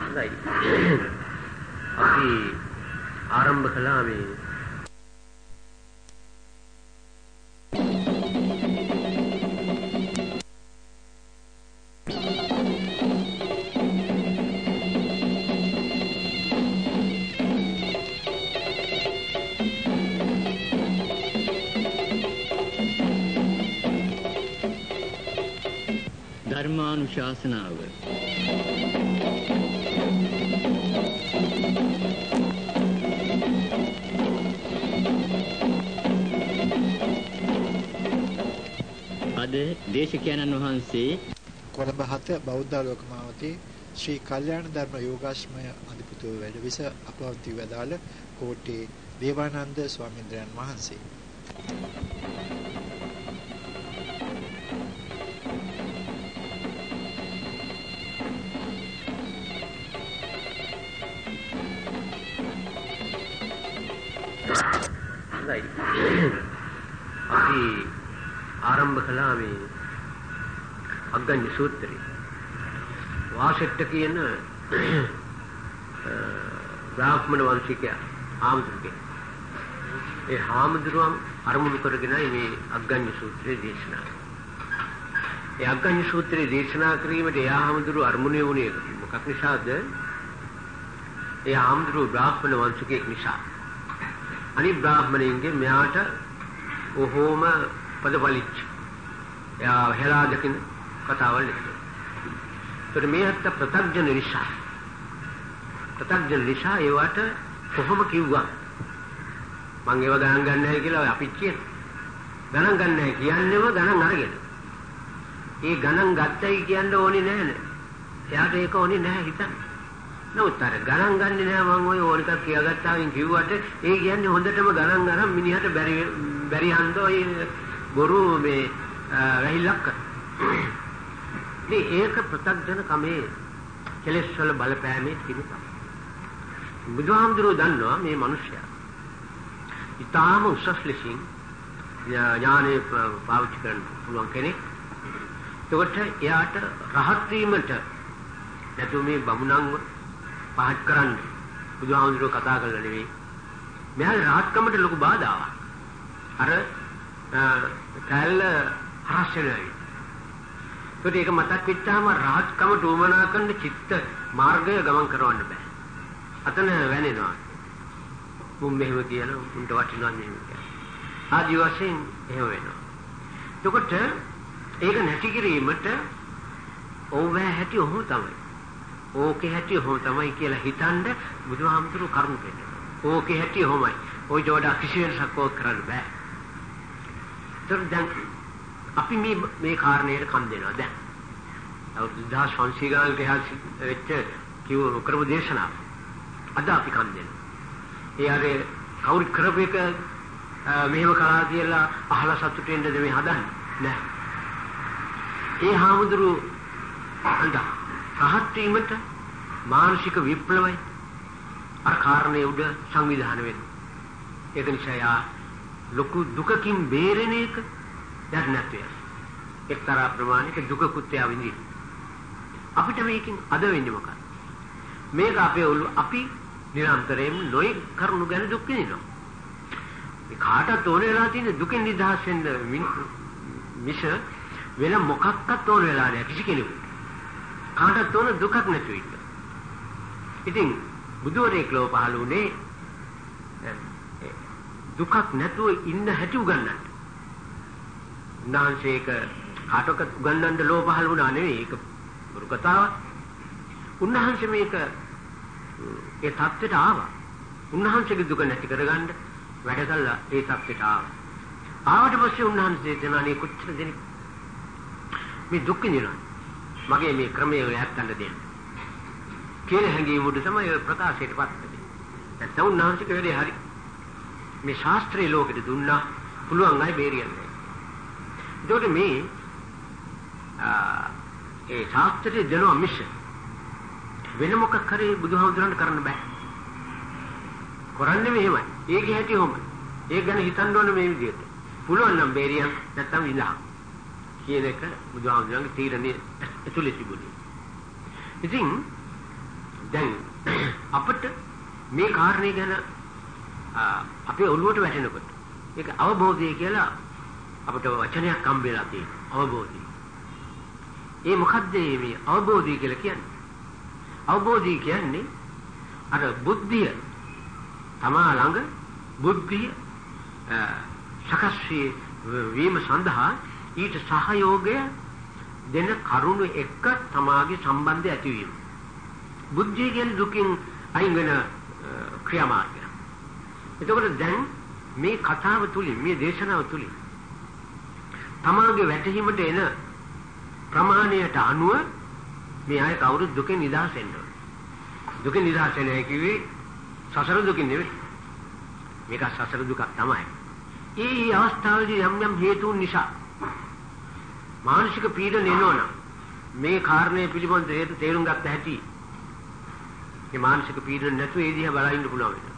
හොඳයි. අපි ආරම්භ කළා මේ ධර්මානුශාසනාව අද දේශකයන්න් වහන්සේ කොළඹ හත බෞද්ධ ලෝකමාවතී ශ්‍රී කල්යාණ ධර්ම යෝගාශ්‍රමය අධිපතිව වැඩ විස අපවන්ති වදාළ කෝට්ටේ දේවානන්ද ස්වාමීන්ද්‍රයන් වහන්සේ. සූත්‍රය. වාසෙට්ට කියන බ්‍රාහ්මණ වංශිකයා ආමුදුගේ. ඒ හාමුදුරුවම් අරමුණු කරගෙන මේ අග්ගඤ්ඤ සූත්‍රය දේශනා ඒ අග්ගඤ්ඤ සූත්‍රය දේශනා කිරීමට ඒ හාමුදුරුව අරමුණේ වුණේ මොකක් නිසාද? ඒ හාමුදුරුව බ්‍රාහ්මණ වංශිකයෙක් නිසා. අනිත් බ්‍රාහ්මණයින්ගේ මෙයාට ඔහොම පදවලිච්ච. එයා හෙලා දකින කතාවල් ලියනවා. ඒතර මේකට ප්‍රත්‍යඥ නිසා. ප්‍රත්‍යඥ නිසා ඒවට කොහොම කිව්වා? මං ඒව ගණන් ගන්න නැහැ කියලා අපි කියන. ගණන් ගන්න නැහැ කියන්නේම ගණන් අරගෙන. ඒ ගණන් ගත්තයි කියන්න ඕනේ නැහැ. එයාට ඒක ඕනේ නැහැ හිතන්න. නමුත් අර ගණන් ගන්නේ නෑ මම ওই ඕන එකක් කියාගත්තාමින් කිව්වට ඒ කියන්නේ හොඳටම ගණන් අරන් මිනිහට බැරි බැරි හන්ද ඔය බොරු මේ වැහිල්ලක් මේ ඒක ප්‍රත්‍යක්ෂන කමේ කෙලෙස් වල බලපෑමේ තිබුණා බුදුහාමුදුරුවෝ දන්නවා මේ මිනිසයා ඊටාම උසස් ලෙසින් ඥානෙ පාවිච්චි කරන්න පුළුවන් කෙනෙක් එතකොට එයාට රහත් වීමට නැතු මේ බමුණන්ව පහත් කරන්න බුදුහාමුදුරුවෝ කතා කළා නෙවෙයි. මෙයාගේ රහත්කමට ලොකු බාධාවක්. අර කැල්ල හරස් වෙනවා. ඒකට ඒක මතක් වෙච්චාම රහත්කමට උවමනා කරන චිත්ත මාර්ගය ගමන් කරවන්න බෑ. අතන වැනෙනවා. මුම් මෙහෙම කියන උන්ට වටිනවා මෙහෙම කියන. ආදි වශයෙන් එහෙම වෙනවා. එතකොට ඒක නැති කිරීමට ඕවැ හැටි ඔහොම තමයි. ඕකේ හැටි ඔහොම තමයි කියලා හිතනද බුදුහාමුදුරු කරුණු දෙන්නේ. ඕකේ හැටි ඔහොමයි. ওই ජෝඩා කිසි වෙනසක් ඕක කරන්න බෑ. ඒතර දැන් අපි මේ මේ කාරණේට කන් දෙනවා දැන්. අවුරුදු 1500 ගානකට එහා වෙච්ච කිව්ව කරපු දේශනාව. අද අපි කන් දෙනවා. ඒ අර කවුරු කරපු එක මෙහෙම කළා කියලා අහලා සතුටු වෙන්නද මේ හදන්නේ? නෑ. ඒ හාමුදුරු අඬා රහත් වීමට මානසික විප්ලවය අර කාරණේ උඩ සංවිධානය වෙනවා. ඒක නිසා යා ලොකු දුකකින් බේරෙන එක දැන් නැත්තේ. එක්තරා ප්‍රමාණයක දුකකුත් යා විඳින. අපිට මේකෙන් අද වෙන්නේ මොකක්ද? මේක අපේ ඔළුව අපි නිරන්තරයෙන්ම නොයි කරුණු ගැන දුක් විඳිනවා. මේ කාටත් ඕන වෙලා තියෙන දුකෙන් නිදහස් වෙන්න මිස වෙන මොකක්වත් ඕන වෙලා නැහැ කිසි කෙනෙකුට. කාටත් ඕන දුකක් නැතුව ඉන්න. ඉතින් බුදුරෙක් ලෝ පහළ වුණේ දුකක් නැතුව ඉන්න හැටි උගන්වන්න. උන්වහන්සේක කාටවත් උගන්වන්න ලෝ පහළ වුණා නෙවෙයි ඒක බුරු කතාවක්. උන්වහන්සේ මේක ඒ தත්ත්වයට ආවා. උන්වහන්සේගේ දුක නැති කරගන්න වැඩ කළා ඒ தත්ත්වයට ආවා. ආවට පස්සේ උන්වහන්සේ දෙනානේ කොච්චර දෙනෙක් මේ දුක් විඳිනවා. මගේ මේ ක්‍රමය යැත්තන්න දෙන්න. කියන හැඟීම උඩ තමයි ඔය ප්‍රකාශයට පත් වෙන්නේ. නැත්නම් උන්වහන්සේගේ වැඩේ හරි. මේ ශාස්ත්‍රීය ලෝකෙට දුන්නා පුළුවන් අය බේරියන්නේ. ඒකට මේ ඒ ශාස්ත්‍රීය දෙනවා මිස වෙන මොකක් කරේ බුදුහාමුදුරන්ට කරන්න බෑ. කරන්නේ මෙහෙමයි. ඒකේ හැටි හොම. ඒක ගැන හිතන්න ඕනේ මේ විදිහට. පුළුවන් නම් බේරියන් නැත්තම් ඉලහන්. කියන එක බුදුහාමුදුරන්ගේ තීරණය ඇතුලේ තිබුණේ. ඉතින් දැන් අපිට මේ කාරණේ ගැන අපේ ඔළුවට වැටෙනකොට ඒක අවබෝධය කියලා අපිට වචනයක් හම්බෙලා තියෙනවා අවබෝධය. ඒ මොකද්ද මේ අවබෝධය කියලා කියන්නේ? අවබෝධය කියන්නේ අර බුද්ධිය තමා ළඟ බුද්ධිය සකස් වීම සඳහා ඊට සහයෝගය දෙන කරුණු එක්ක තමාගේ සම්බන්ධය ඇතිවීම. බුද්ධිය කියන්නේ දුකින් අයින් වෙන ක්‍රියාමාර්ගය. එතකොට දැන් මේ කතාව තුලින් මේ දේශනාව තුලින් තමාගේ වැටහීමට එන ප්‍රමාණයට අනුව මේ අය කවුරුත් දුකෙන් නිදහස් වෙන්න ඕනේ. දුකෙන් නිදහස් වෙන්නේ කිව්වේ සසර දුකින් නෙවෙයි. මේක සසර දුකක් තමයි. ඒ අවස්ථාවේදී යම් යම් හේතුන් නිසා මානසික පීඩන එනවනම් මේ කාරණය පිළිබඳ හේතු තේරුම් ගත්ත හැටි මේ මානසික පීඩන නැතුව ඒ දිහා බලන්න පුළුවන් වෙනවා.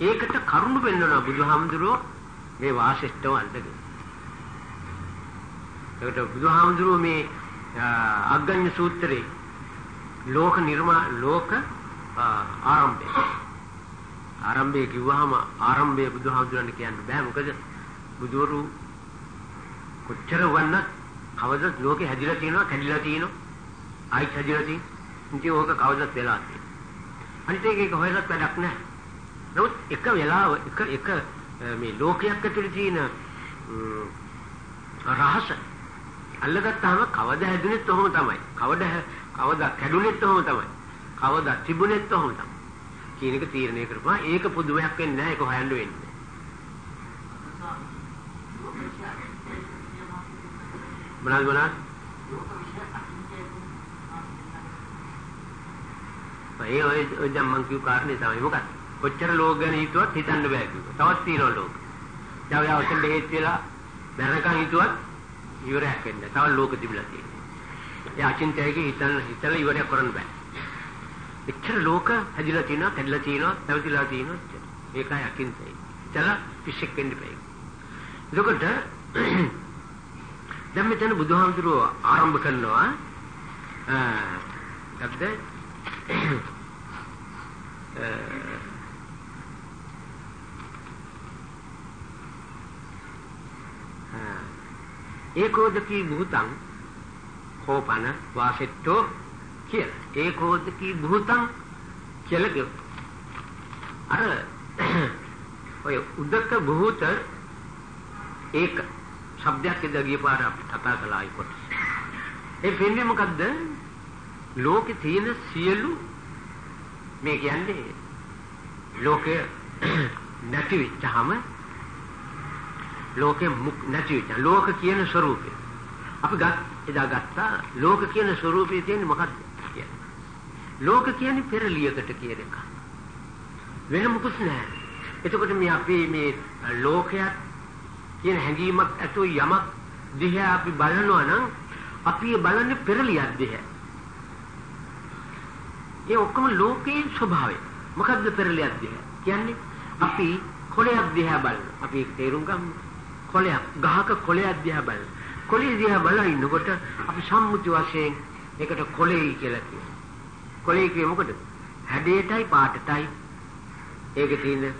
ඒකට කරුණු පෙන්වනවා බුදුහාමුදුරුවෝ මේ වාසිෂ්ඨව අල්ලගෙන. ඒකට බුදුහාමුදුරුවෝ මේ අග්ගඤ්ඤ සූත්‍රයේ ලෝක නිර්මා ලෝක ආරම්භය. ආරම්භය කිව්වහම ආරම්භය බුදුහාමුදුරන් කියන්න බෑ. මොකද බුදුවරු කොච්චර වන්නත් කවදත් ලෝකේ හැදිලා තියෙනවා කැඩිලා තියෙනවා. ආයි හැදිලා තියෙනවා ඉතින් ඕක කවදත් වෙලා තියෙනවා අනිත් එක එක හොයලත් වැඩක් නැහැ. නමුත් එක වෙලාව එක එක මේ ලෝකයක් ඇතුලේ තියෙන රහස අල්ලගත්තාම කවදා හැදුනෙත් ඔහොම තමයි. කවදා කවදා කැඩුනෙත් ඔහොම තමයි. කවදා තිබුණෙත් ඔහොම තමයි. කියන එක තීරණය කරපුවා. ඒක පුදුමයක් වෙන්නේ නැහැ. ඒක හොයන්න වෙන්නේ මොනවාද මොනවාද? ඒ ඔය ඔය දැන් මං කියු කාරණේ තමයි මොකක්ද? කොච්චර ලෝක ගැන හිතුවත් හිතන්න බෑ කිව්වා. තවත් තියෙනවා ලෝක. දැන් ඔය ඔතෙන් බෙහෙත් වෙලා මරණකම් හිතුවත් ඉවරයක් වෙන්නේ තව ලෝක තිබිලා තියෙනවා. ඒ අචින්තයගේ හිතන්න හිතලා ඉවරයක් කරන්න බෑ. එච්චර ලෝක හැදිලා තියෙනවා කැඩලා තියෙනවා පැවතිලා තියෙනවා ඒකයි අකින්තයි චල පිස්සෙක් වෙන්න බෑ. එතකොට දැන් මෙතන බුදුහාමුදුරුවෝ ආරම්භ කරනවා අ ඒකෝදකී භූතං කෝපන වාසෙට්ටෝ කියලා. ඒකෝදකී භූතං කියලා කියනවා. අර ඔය උදක භූත ඒක શબ્දයක් ඉඳ ගිය පාර අපි කතා කළා ඒ කොටස. ඒ වෙන්නේ මොකද්ද? ලෝකේ තියෙන සියලු මේ කියන්නේ ලෝකේ නැති වෙච්චාම ලෝකේ මුක් නැති වෙච්චා. ලෝක කියන ස්වરૂපය. අපි ගත් එදා ගත්තා ලෝක කියන ස්වરૂපය තියෙන්නේ මොකද්ද කියන්නේ. ලෝක කියන්නේ පෙරලියකට කියන එක. වෙන මොකුත් නැහැ. එතකොට මේ අපි මේ ලෝකයක් කියන හැඟීමක් ඇතුව යමක් දිහා අපි බලනවා නම් අපි බලන්නේ පෙරලියක් දිහා. ඒ ඔක්කොම ලෝකයේ ස්වභාවය. මොකද්ද පෙරලියක් දිහා? කියන්නේ අපි කොළයක් දිහා බලන. අපි ඒක තේරුම් ගමු. කොළයක් ගහක කොළයක් දිහා බලන. කොළේ දිහා බලන ඉන්නකොට අපි සම්මුති වශයෙන් ඒකට කොළේ කියලා කියනවා. කොළේ කියේ මොකද? හැඩයටයි පාටටයි ඒකේ තියෙන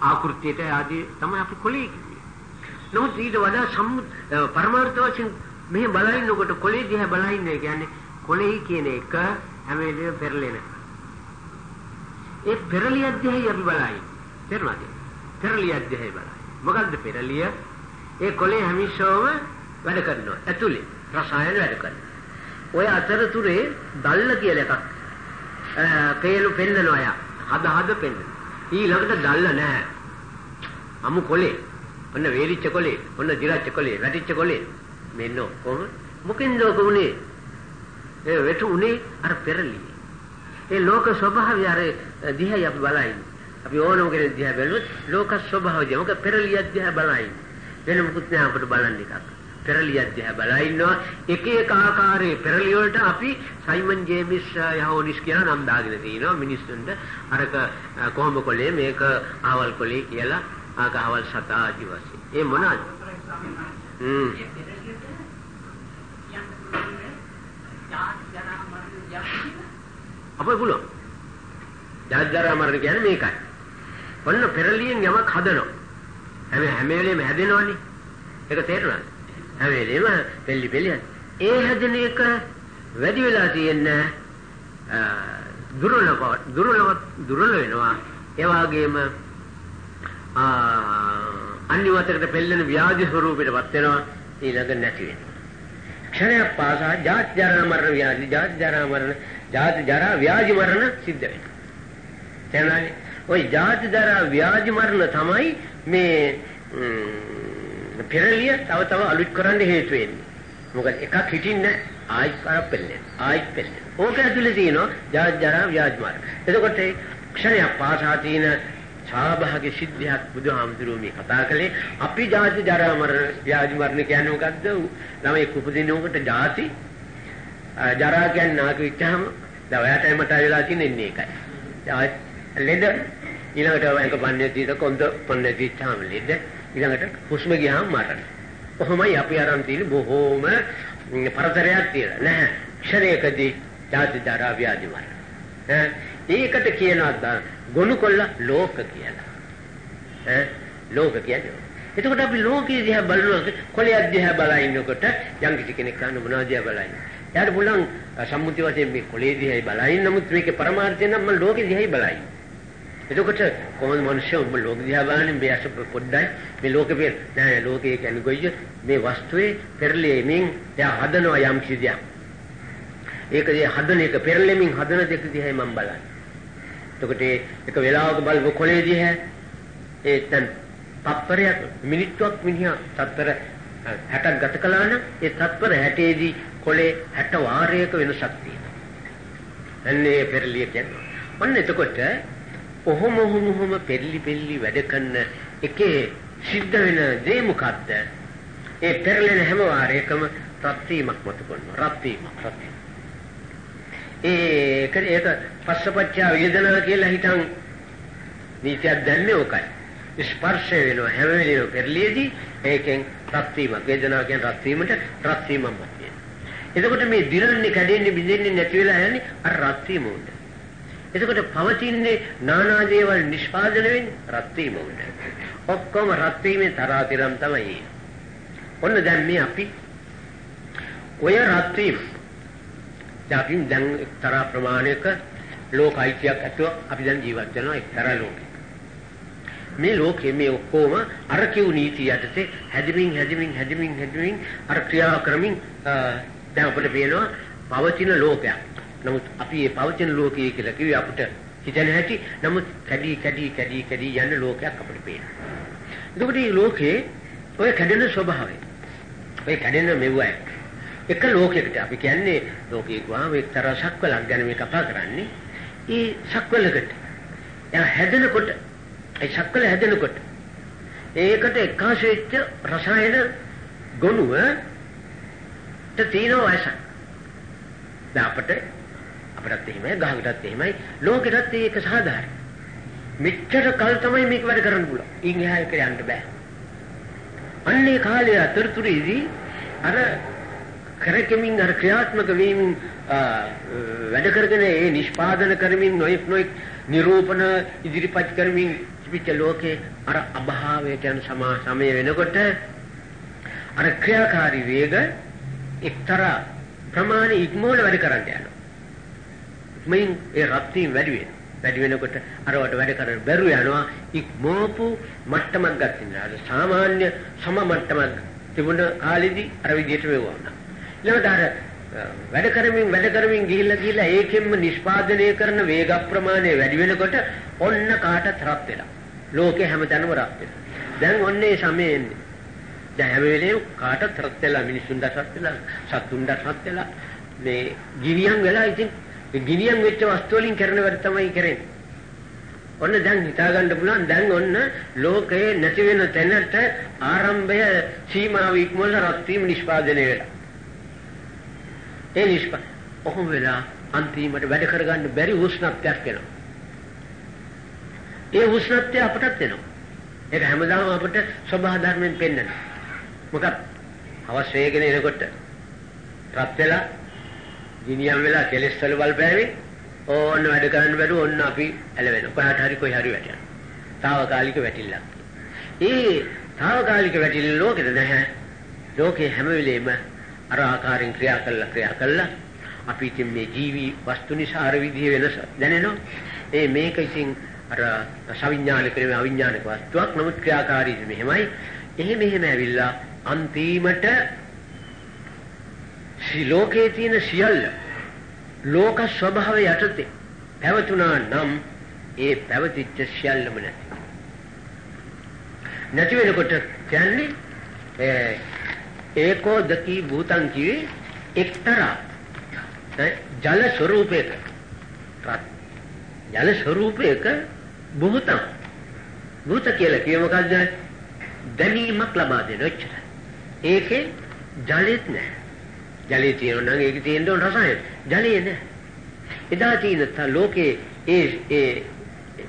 ආකෘතියට ආදී තමයි අපි කොළේ කියන්නේ. නමුත් ඊට වඩා සම්මුත පරමාර්ථ වශයෙන් මෙහි බලනකොට කොළේ දිහා බලන්නේ කියන්නේ කොළේ කියන එක හැම වෙලේම පෙරලෙන. ඒ පෙරලිය අධ්‍යයයි අපි බලයි. තේරුණාද? පෙරලිය අධ්‍යයයි බලයි. මොකද්ද පෙරලිය? ඒ කොළේ හැමිෂෝම වැඩ කරනවා. ඇතුලේ රසායන වැඩ කරනවා. ඔය අතරතුරේ දල්ල කියලා එකක් පේලු පෙන්නනවා යා. හද හද පෙන්න. ඊළඟට දල්ල නැහැ. අමු කොලේ. ඔන්න වේලිච්ච කොලේ, ඔන්න දිරච්ච කොලේ, වැටිච්ච කොලේ. මෙන්න කොහොම මොකෙන්ද ඔක උනේ? ඒ වෙටු උනේ අර පෙරලිය. ඒ ලෝක ස්වභාවය අර දිහා අපි බලයින්. අපි ඕනම කෙනෙක් දිහා බැලුවොත් ලෝක ස්වභාවය මොකද පෙරලිය දිහා බලයින්. වෙන මොකුත් නෑ අපිට බලන්න එකක්. පෙරලිය දිහා බලා ඉන්නවා එක එක ආකාරයේ පෙරලිය වලට අපි සයිමන් ජේමිස් යහෝනිස් කියලා නම් දාගෙන තිනවා මිනිස්සුන්ට අරක කොහොම කොලේ මේක ආවල් කොලේ කියලා ආකහවල් සතා ආදි වශයෙන්. ඒ මොනවාද? හ්ම්. අපේ පුළුවන්. ජාජරා මරණ කියන්නේ මේකයි. ඔන්න පෙරලියෙන් යමක් හදනවා. හැම හැම වෙලේම හැදෙනවනේ. ඒක තේරුණාද? හැම වෙලේම පෙල්ලි පෙල්ලි. ඒ හැදෙන එක වැඩි වෙලා තියෙන්නේ දුර්වලව දුර්වලව දුර්වල වෙනවා. ඒ වගේම අනිවාර්යයෙන්ම පෙළෙන ව්‍යාධි ස්වරූපයටපත් වෙනවා ඊළඟ නැති වෙනවා. ක්ෂණයක් පාසා ජාති ජරා මරණ ව්‍යාධි ජාති ජරා මරණ ජාති ජරා ව්‍යාධි මරණ සිද්ධ වෙනවා. තේරුණානේ? ওই ජාති ජරා ව්‍යාධි මරණ තමයි මේ පෙරලිය තව තව අලුත් කරන්න හේතු වෙන්නේ. මොකද එකක් හිටින්නේ ආයිත් කරපෙන්නේ. ආයිත් පෙන්නේ. ඕක ඇතුලේ තියෙනවා ජාති ජරා ව්‍යාධි මරණ. එතකොට ක්ෂණයක් පාසා තියෙන සාභාග්‍ය සිද්ධියක් බුදුහාමුදුරුවෝ මේ කතා කළේ අපි ජාති ජරා මරණ ව්‍යාධි මරණ කියන්නේ මොකද්ද? ළමයි කුපදිනකොට ජාති ජරා කියන්නේ නාක විච්චාම දැන් ඔයාටයි මට වෙලා තියෙන්නේ ඒකයි. ලෙඩ ඊළඟට වයක පන්නේ තීත කොන්ද පන්නේ තීච්චාම ලෙඩ ඊළඟට හුස්ම ගියාම මරණ. කොහොමයි අපි අරන් තියෙන්නේ බොහෝම පරතරයක් තියලා නැහැ. ක්ෂණයකදී ජාති ජරා ව්‍යාධි මරණ. ඒකට කියනවා ගොනු කොල්ල ලෝක කියලා. ඈ ලෝක කියන්නේ. එතකොට අපි ලෝකයේ දිහා බලනවා කොළයක් දිහා බලා ඉන්නකොට යම් කිසි කෙනෙක් අහන මොනවද දිහා බලා ඉන්නේ. එයාට පුළුවන් සම්මුති වශයෙන් මේ කොළේ දිහායි බලා ඉන්න නමුත් මේකේ පරමාර්ථය නම් මම ලෝකෙ දිහායි බලා ඉන්නේ. එතකොට කොහොමද මිනිස්සු ඔබ ලෝක දිහා බලන්නේ මේ අස පොඩ්ඩයි මේ ලෝකෙ පෙර නෑ ලෝකයේ කියන්නේ කොයිද මේ වස්තුවේ පෙරලෙමින් එයා හදනවා යම් කිසියක්. ඒක දිහා හදන එක පෙරලෙමින් හදන දෙක දිහායි මම බලන්නේ. එතකොට එක වෙලාවක බලව කොලේදී හැ ඒ දැන් තත්පරයක් මිනිත්තුවක් මිනිහා තත්පර 60ක් ගත කළා නම් ඒ තත්පර 60 දී කොලේ 60 වාරයක වෙනසක් තියෙනවා. එන්නේ පෙරලිය කියන්නේ. ඔන්න එතකොට ඔහොම ඔහොම ඔහොම පෙරලි පෙරලි වැඩ කරන එකේ සිද්ධ වෙන දේ මොකද්ද? ඒ පෙරලෙන හැම වාරයකම රත් වීමක් මත කරනවා. රත් වීමක් රත් වීමක්. ඒක ඒක පස්සපච්චා වේදනා කියලා හිතන් නීතියක් දැන්නේ ඕකයි. ස්පර්ශ වෙනවා හැම වෙලේම පෙරලියේදී ඒකෙන් රත් වීම වේදනාව කියන රත් වීමට රත් වීමක් තියෙනවා. එතකොට මේ දිරන්නේ කැඩෙන්නේ බිඳෙන්නේ නැති වෙලා යන්නේ අර රත් වීම උඩ. එතකොට පවතින්නේ නානා දේවල් නිෂ්පාදනය වෙන්නේ රත් වීම උඩ. ඔක්කොම රත් වීමේ තරාතිරම් තමයි. ඔන්න දැන් මේ අපි ඔය රත් වීම අපි දැන් එක්තරා ප්‍රමාණයක ලෝක අයිතියක් ඇතුව අපි දැන් ජීවත් වෙනවා එක්තරා ලෝකෙක. මේ ලෝකයේ මේ ඔක්කොම අර කිව් නීති යටතේ හැදෙමින් හැදෙමින් හැදෙමින් හැදෙමින් අර ක්‍රියා කරමින් දැන් අපිට පේනවා පවතින ලෝකයක්. නමුත් අපි මේ පවතින ලෝකයේ කියලා කිව්වේ අපිට හිතන හැටි නමුත් කැඩි කැඩි කැඩි කැඩි යන ලෝකයක් අපිට පේනවා. එතකොට මේ ලෝකේ ඔය කැඩෙන ස්වභාවය. ඔය කැඩෙන මෙව්වයි. එක ලෝකයකට අපි කියන්නේ ලෝකයේ ගාම එක්තරා ශක්වලක් ගැන මේ කතා කරන්නේ. ඒ ශක්වලකට එයා හැදෙනකොට ඒ ශක්වල හැදෙනකොට ඒකට එකාශ වෙච්ච රසායන ගොනුව තියෙන වයස. දැන් අපිට අපිටත් එහෙමයි ගහකටත් එහෙමයි ලෝකෙටත් ඒක සාධාරණයි. මෙච්චර කල් තමයි මේක වැඩ කරන්න පුළුවන්. ඉන් එහා එක යන්න බෑ. අන්නේ කාලය අතරතුරේදී අර කරකෙමින් අර ක්‍රියාත්මක වීම වැඩ කරගෙන ඒ නිෂ්පාදන කරමින් නොයෙක් නොයෙක් නිරූපණ ඉදිරිපත් කරමින් පිට ලෝකේ අර අභාවයට යන සමා සමය වෙනකොට අර ක්‍රියාකාරී වේග එක්තරා ප්‍රමාණ ඉක්මවල වැඩ කරන්න යනවා. මෙයින් ඒ රත්ති වැඩි වෙනවා. වැඩි වෙනකොට අරවට වැඩ කරන්න බැරුව යනවා ඉක්මෝපු මට්ටමක් ගන්නවා. සාමාන්‍ය සම මට්ටමක් තිබුණ කාලෙදි අර විදිහට වෙවුවා. ඊළඟට අර වැඩ කරමින් වැඩ කරමින් ගිහිල්ලා ගිහිල්ලා ඒකෙන්ම නිෂ්පාදනය කරන වේග ප්‍රමාණය වැඩි වෙනකොට ඔන්න කාටත් රත් වෙලා. ලෝකේ හැමතැනම රත් වෙනවා. දැන් ඔන්නේ සමයේ එන්නේ. දැන් හැම වෙලේම කාටත් රත් වෙලා මිනිසුන්ට රත් වෙලා සතුන්ට රත් වෙලා මේ ගිනියම් වෙලා ඉතින් ගිනියම් වෙච්ච වස්තු වලින් කරන වැඩ තමයි කරන්නේ. ඔන්න දැන් හිතා ගන්න පුළුවන් දැන් ඔන්න ලෝකයේ නැති වෙන තැනට ආරම්භය සීමාව ඉක්මවල රත් වීම නිෂ්පාදනය වෙලා. ඒ නිෂ්ප ඔහොම වෙලා අන්තිමට වැඩ කරගන්න බැරි උෂ්ණත්වයක් එනවා. ඒ උෂ්ණත්වය අපටත් එනවා. ඒක හැමදාම අපිට සබහා ධර්මයෙන් පෙන්වන. මොකක් අවශ්‍ය වෙගෙන එනකොට රත් වෙලා ගිනියම් වෙලා කෙලස් වල බලපෑවි ඕන්න වැඩ කරන්න බැරුව ඕන්න අපි ඇලවෙන. කොහාට හරි කොයි හරි වැටෙනවා. తాවකාලික වැටිල්ලක්. ඒ తాවකාලික වැටිල්ල ලෝකෙද නැහැ. ලෝකේ හැම වෙලෙම අර ආකාරයෙන් ක්‍රියා කළා ක්‍රියා කළා අපි ඉතින් මේ ජීවි වස්තු නිසා අර විදිහ වෙනස දැනෙනවා. ඒ මේක ඉතින් අර සවිඥානික නෙමෙයි අවිඥානික වස්තුවක් නමුත් ක්‍රියාකාරී මෙහෙමයි. එහෙම එහෙම ඇවිල්ලා අන්තිමට ලෝකයේ තියෙන සියල්ල ලෝක ස්වභාවය යටතේ පැවතුනා නම් ඒ පැවතිච්ච සියල්ලම නැති. නැති වෙනකොට කියන්නේ ඒකෝ දකි භූතං කිවි එක්තරා ජල ස්වરૂපයක ජල ස්වરૂපයක භූතං. භූත කියලා කියේ මොකද්ද? දැනීමක් ලබා දෙන ඔච්චර ඒකේ ජලෙත් නැහැ. ජලයේ තියෙනවා නම් ඒකේ තියෙන දොන රසය ජලයේ නැහැ එදා තියෙන ලෝකේ ඒ ඒ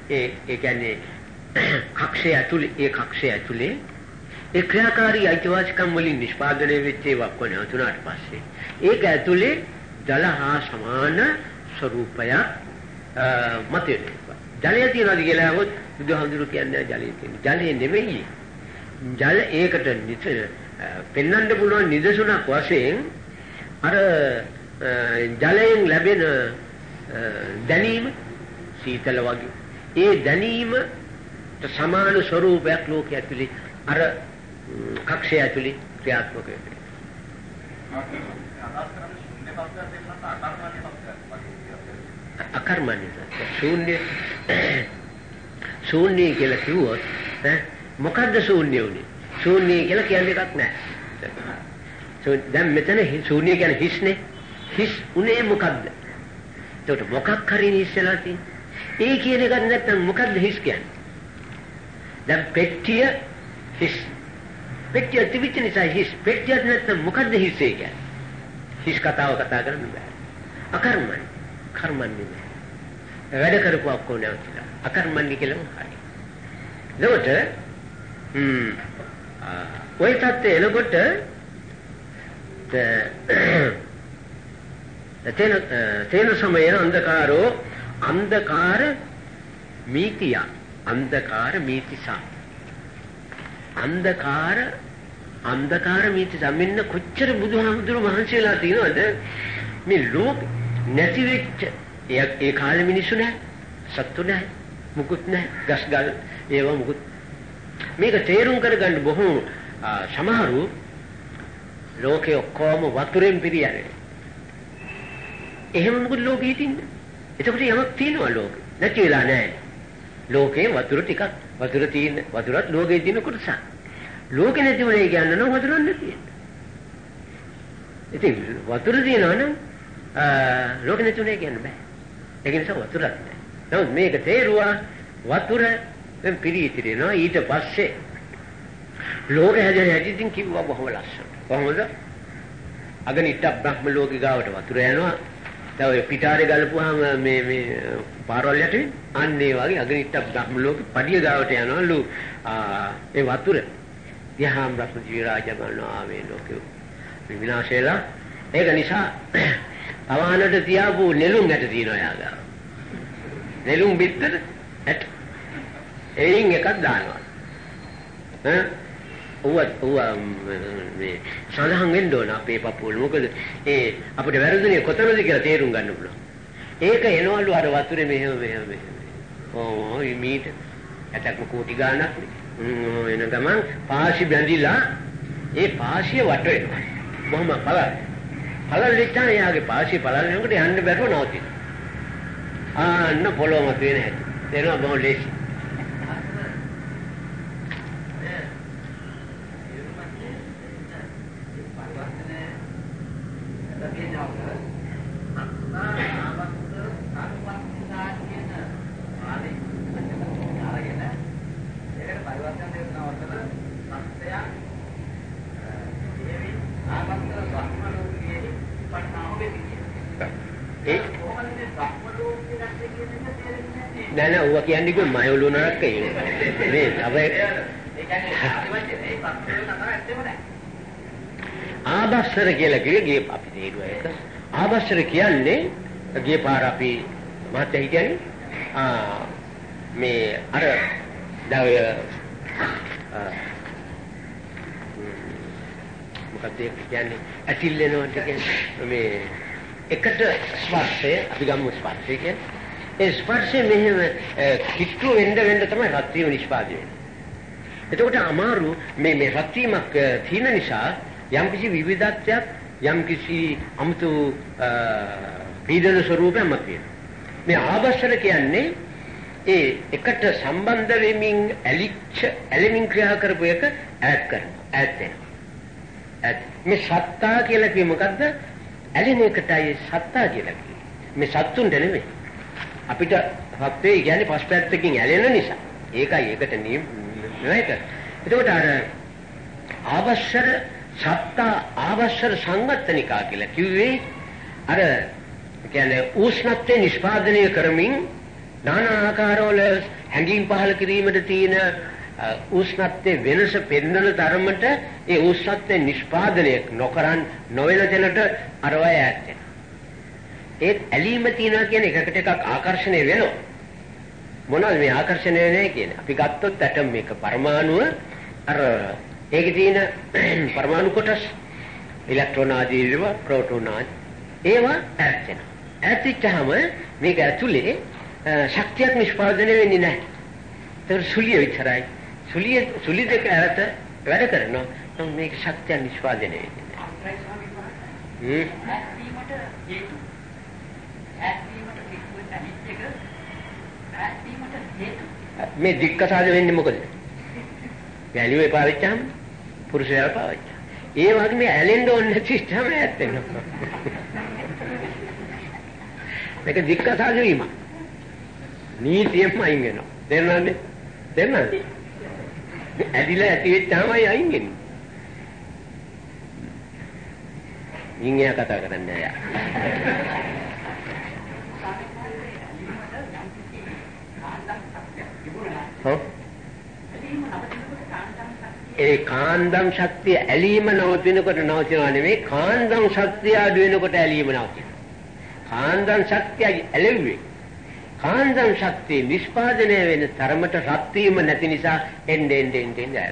ඒ ඒ කියන්නේ කක්ෂය ඇතුලේ ඒ කක්ෂය ඇතුලේ ඒ ක්‍රියාකාරී අයිතිවාසිකම් වලින් නිෂ්පාදනය වෙච්ච ඒවා කොහොම තුනට පස්සේ ඒක ඇතුලේ ජල හා සමාන ස්වરૂපයක් මතේ ජලය තියනවාද කියලා අහුවොත් බුදුහාමුදුරු කියන්නේ ජලය තියෙන. ජලය නෙමෙයි. ජල ඒකට පෙන්වන්න පුළුවන් නිදසුනක් වශයෙන් අර ජලයෙන් ලැබෙන දැනීම සීතල වගේ. ඒ දැනීමට සමාන ස්වરૂපයක් ලෝකයේ ඇතුලේ අර කක්ෂය ඇතුලේ ක්‍රියාත්මක වෙනවා. අකර්මණ්‍ය ශූන්‍ය ශූන්‍ය කියලා කිව්වොත් ඈ මොකද්ද ශූන්‍ය උනේ ශූන්‍ය කියලා කියන්නේ එකක් නැහැ දැන් මෙතන ශූන්‍ය කියන්නේ හිස්නේ. හිස් උනේ මොකද්ද? එතකොට මොකක් හරි ඉස්සලා තියෙන්නේ. ඒ කියන එකක් නැත්තම් මොකද්ද හිස් කියන්නේ? දැන් පෙට්ටිය හිස්. පෙට්ටිය තිබිච්ච නිසා හිස්. පෙට්ටිය නැත්තම් මොකද්ද හිස් කියන්නේ? හිස් කතාව කතා කරන්න බෑ. අකර්මණ්‍ය. කර්මන්නේ නෑ. වැඩ කරපු ඔක්කොම නැවතිලා. අකර්මන්නේ කියලා මොකක්ද එතකොට හ්ම් ඔය තත්ත්වය එනකොට තේන තේන සමය අන්ධකාරෝ අන්ධකාර මීතිය. අන්ධකාර මීතිසා අන්ධකාර අන්ධකාර මීතිසා මෙන්න කොච්චර බුදුහාමුදුරු මහන්සියලා තියෙනවද? මේ ලෝකේ නැති වෙච්ච ඒ කාලේ මිනිස්සු නැහැ සත්තු නැහැ මුකුත් නැහැ ගස් ගල් ඒවා මුකුත්. මේක තේරුම් කරගන්න බොහෝ සමහරු ලෝකේ ඔක්කොම වතුරෙන් පිරියන්නේ. එහෙම මොකද ලෝකෙ හිටින්නේ? එතකොට යමක් තියෙනවා ලෝකෙ. නැති වෙලා නැහැ. ලෝකේ වතුර ටිකක් වතුර තියෙන වතුරත් ලෝකේ තියෙන කොටසක්. ලෝකෙ නැති වුණේ කියන්න නම් වතුරක් නැති ඉතින් වතුර තියෙනවා නම් ලෝකෙ නැතුනේ කියන්න බෑ. ඒක නිසා වතුරක් නෑ. නමුත් මේක තේරුවා වතුර දැන් පිරී ඉතිරෙනවා ඊට පස්සේ ලෝක හැදෙන හැටි ඉතින් කිව්වා බොහොම ලස්සන. කොහොමද? අගනිට බ්‍රහ්ම ලෝකේ ගාවට වතුර යනවා. දැන් ඔය පිටාරේ ගලපුවාම මේ මේ පාරවල් යටේ අන්න ඒ වගේ අගනිට බ්‍රහ්ම ලෝකේ පඩිය ගාවට යනවලු ඒ වතුර. යහම් බ්‍රහ්ම ජීව රාජ ගන්නවා මේ ලෝකෙ විනාශ වෙලා ඒක නිසා අවහනට තියාපු නෙළුම් ඇට තියෙනවා යාගා. නෙළුම් බිත්තර ඇට. එයින් එකක් දානවා. ඈ ඌව ඌව මේ සඳහන් වෙන්න ඕන අපේ පපුවල. මොකද ඒ අපිට වැරදුනේ කොතනද කියලා තේරුම් ගන්න පුළුවන්. ඒක එනවලු අර වතුරේ මෙහෙම මෙහෙම මෙහෙම. ඕ මීට ඇටක්ම කෝටි ගාණක් එන ගමන් පාසි බැඳිලා ඒ පාසිය වට වෙනවා. බොහොම බලන්න. පළල් වෙච්චාම එයාගේ පාසිය පළල් වෙනකොට යන්න බැරුව නවතින. ආන්න පොළොව මත වෙන හැටි. තේරෙනවා බොහොම ලේසි. ඔළුව නරක මේ අපේ ආබස්සර කියලා කිව්වේ ගේ අපි තේරුවා ඒක. ආබස්සර කියන්නේ ගේ පාර අපි මහත්තයා කියන්නේ ආ මේ අර මොකක්ද ඒක කියන්නේ? ඇතිල් වෙනවට කියන්නේ මේ එකට ස්පර්ශය අපි ගමු ස්පර්ශය කියන්නේ ඒ ස්පර්ශය මෙහෙම කිට්ටු වෙන්න වෙන්න තමයි රත් වීම නිෂ්පාදනය වෙන්නේ. එතකොට අමාරු මේ මේ රත් වීමක් තියෙන නිසා යම්කිසි විවිධත්වයක් යම්කිසි අමුතු පීඩන ස්වરૂපයක් මතුවෙනවා මේ ආවශ්‍යර කියන්නේ ඒ එකට සම්බන්ධ වෙමින් ඇලිච්ච ඇලෙමින් ක්‍රියා කරපු එක ඈත් කරනවා. ඈත් වෙනවා. මේ සත්තා කියලා කිය මොකද්ද? ඇලෙන එකටයි සත්තා කියලා කියන්නේ මේ සත්තුන්ට නෙමෙයි. අපිට සත්වේ කියන්නේ පස් පැත්තකින් ඇලෙන නිසා ඒකයි ඒකට නෙවෙයි එතකොට අර ආවශ්‍යර සත්තා ආවශ්‍යර සංගතනිකා කියලා කිව්වේ අර කියන්නේ උෂ්ණත්වය නිෂ්පාදනය කරමින් নানা ආකාරවල හැඟීම් පහළ කිරීමට තියෙන උෂ්ණත්වයේ වෙනස පෙන්වන තරමට ඒ උෂ්ණත්වය නිෂ්පාදනය නොකරන් නොවන තැනට අරවය ඇත්තේ. ඒ ඇලීම තියනවා කියන එකකට එකක් ආකර්ෂණය වෙනවා. මොනවද මේ ආකර්ෂණය වෙන්නේ කියන්නේ? අපි ගත්තොත් ඇටම් මේක පරමාණුව අර ඒකේ තියෙන පරමාණු කොටස් ඉලෙක්ට්‍රෝන ආදී ඒවා ප්‍රෝටෝන ආදී ඒවා ඈත් වෙනවා. ඈත් වෙච්චාම මේක ඇතුලේ ශක්තියක් නිෂ්පාදනය වෙන්නේ නැහැ. ඒක සුලිය විතරයි. සුලිය සුලි දෙක ඈත වැඩ කරනවා. නම් මේක ශක්තිය නිෂ්පාදනය වෙන්නේ නැහැ. මේ දික්කසාද වෙන්නේ මොකද? වැලියෝ පාවිච්චාම පුරුෂයා පාවිච්චා. ඒ වගේ මේ ඇලෙන්න ඕනේ නැති ඉස්සම ඈත් වෙනවා. මේක දික්කසාද වීම. නීතියෙන්ම අයින් වෙනවා. තේරුණානේ? තේරුණාද? ඇදිලා ඇති වෙච්චාමයි අයින් වෙන්නේ. ඉංග්‍රීසි කතා කරන්නේ අය. ඒ කාන්දම් ශක්තිය ඇලීම නවතිනකොට නවතිනව නෙමෙයි කාන්දම් ශක්තිය අඩු වෙනකොට ඇලීම නවතිනවා. කාන්දම් ශක්තිය ඇලෙන්නේ කාන්දම් ශක්තිය නිෂ්පාදනය වෙන තරමට රත් වීම නැති නිසා එන්නේ එන්නේ එන්නේ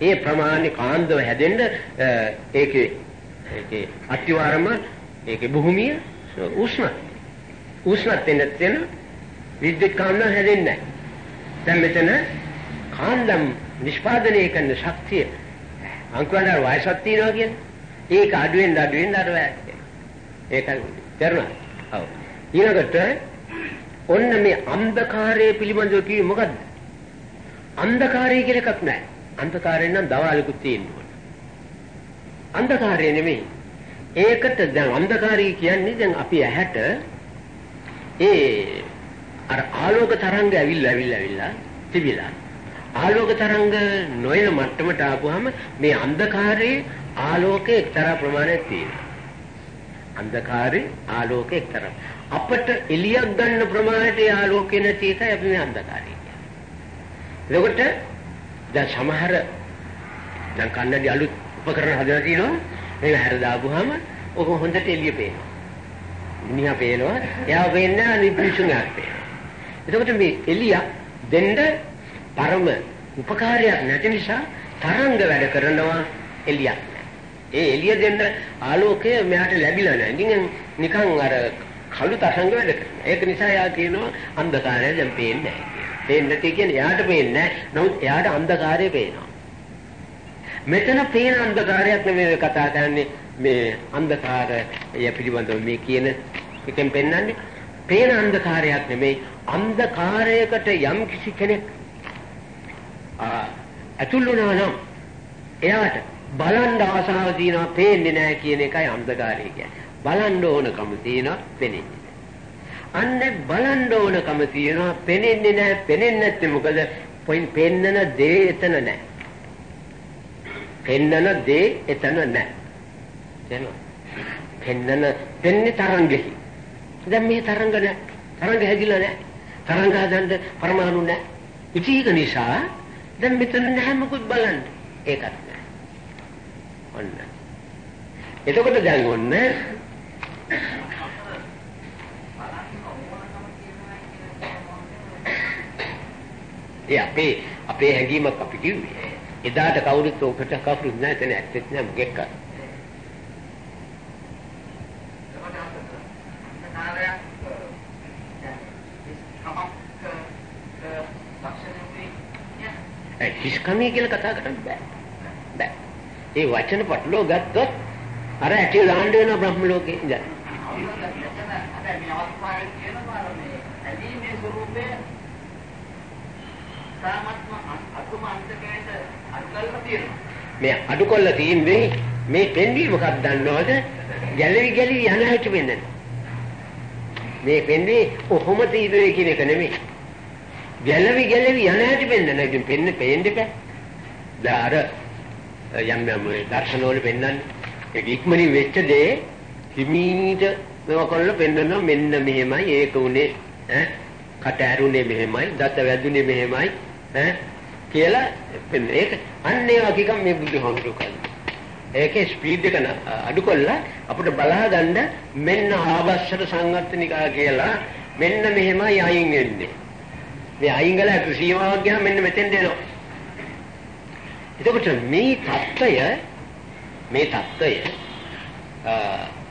ඒ ප්‍රමාණි කාන්දව හැදෙන්න ඒකේ ඒකේ අතිවාරම ඒකේ භූමිය උෂ්ණ උෂ්ණත්වෙන් නැත්නම් විද්‍යුත් කාන්දම් හැදෙන්නේ නැහැ. දැන් මෙතන කාන්දම් නිෂ්පාදනය කරන ශක්තිය අංකුරන්ට වයසක් තියෙනවා කියන්නේ ඒක අඩුවෙන් අඩුවෙන් අර ඒක තේරුණා? ඔව්. ඊළඟට ඔන්න මේ අන්ධකාරය පිළිබඳව කිව්වේ මොකද්ද? අන්ධකාරය කියලා එකක් නැහැ. අන්ධකාරයෙන් නම් දවාලකුත් තියෙනවා. අන්ධකාරය නෙමෙයි. ඒකට දැන් අන්ධකාරය කියන්නේ දැන් අපි ඇහැට ඒ අර ආලෝක තරංග ඇවිල්ලා ඇවිල්ලා ඇවිල්ලා තිබිලා ආලෝක තරංග නොයන මට්ටමට ආපුවාම මේ අන්ධකාරයේ ආලෝකයේ එක්තරා ප්‍රමාණයක් තියෙනවා. අන්ධකාරයේ ආලෝකයේ එක්තරා අපට එළියක් ගන්න ප්‍රමාණයට ආලෝකය නැති එකයි අපි මේ අන්ධකාරය කියන්නේ. එතකොට දැන් සමහර දැන් කන්නදී අලුත් උපකරණ හදලා තියෙනවා. මේක හැර දාපුවාම ඔක හොඳට එළිය පේනවා. මිනිහා පේනවා. එයා පේන්නේ අනිපිසුණක් පේනවා. එතකොට මේ එළිය දෙන්න පරම උපකාරයක් නැති නිසා තරංග වැඩ කරනවා එළියක් ඒ එළිය දෙන්න ආලෝකය මෙයාට ලැබිලා නැහැ. නිකන් නිකන් අර කළු තරංග වැඩ කරනවා. ඒක නිසා එයා කියනවා අන්ධකාරය දැන් පේන්නේ නැහැ. පේන්නේ නැති කියන්නේ එයාට පේන්නේ නැහැ. නමුත් එයාට අන්ධකාරය පේනවා. මෙතන පේන අන්ධකාරයක් නෙමෙයි කතා කරන්නේ මේ අන්ධකාරය පිළිබඳව මේ කියන එකෙන් පෙන්වන්නේ පේන අන්ධකාරයක් නෙමෙයි අන්ධකාරයකට යම් කිසි කෙනෙක් ඇතුල් වුණා නම් එයාට බලන්න ආසාව තියෙනවා පේන්නේ නැහැ කියන එකයි අන්ධකාරය කියන්නේ. බලන්න ඕනකම තියෙනවා පෙනෙන්නේ නැහැ. අන්න බලන්න ඕනකම තියෙනවා පෙනෙන්නේ නැහැ. පෙනෙන්නේ නැත්නම් මොකද? පොයින් පෙන්නන දේ එතන නැහැ. පෙන්නන දේ එතන නැහැ. එනවා. පෙන්නන පෙන්නේ තරංගෙහි. දැන් මේ තරංග නැහැ. තරංග හැදිලා නැහැ. තරංග හදන්න පරමාණු නැහැ. ඉතින් ඒක නිසා දැන් මෙතන නැහැ මොකද බලන්න. ඒකත් නැහැ. ඔන්න. එතකොට දැන් ඔන්න ඒ අපේ අපේ හැඟීමක් අපි කිව්වේ. එදාට කවුරුත් ඔකට කවුරුත් නැහැ එතන ඇත්තෙත් නැහැ මොකෙක්ද? ඒ හිස්කමී කියලා කතා කරන්න බෑ. බෑ. ඒ වචන පටලෝ ගත්තොත් අර ඇටි දාන්න වෙන බ්‍රහ්ම ලෝකේ ඉඳන්. මේ අඩු කොල්ල තියෙන්නේ මේ පෙන්වීම මොකක්ද දන්නවද? ගැලවි ගැලවි යන හැටි වෙන්නන. මේ පෙන්වී කොහොම තීරණය කියන එක නෙමෙයි. ගැලවි ගැලවි යන හැටි වෙන්නන. ඉතින් පෙන්න පේන්න බෑ. දාර යම් යම් දර්ශන වල පෙන්වන්නේ ඒක ඉක්මනින් වෙච්ච දේ හිමීට මේව කරලා පෙන්වනවා මෙන්න මෙහෙමයි ඒක උනේ ඈ කට ඇරුනේ මෙහෙමයි දත වැදුනේ මෙහෙමයි ඈ කියලා ඒක අන්න ඒ වගේකම් මේ බුදුහාමුදුරු කරන්නේ. ඒකේ ස්පීඩ් එක අඩු කළා අපිට බලා ගන්න මෙන්න ආවශ්‍යක සංගතනිකා කියලා මෙන්න මෙහෙමයි අයින් වෙන්නේ. මේ අයින් ගලා අතු සීමාවක් ගියාම මෙන්න මෙතෙන් දෙනවා. එතකොට මේ தত্ত্বය මේ தত্ত্বය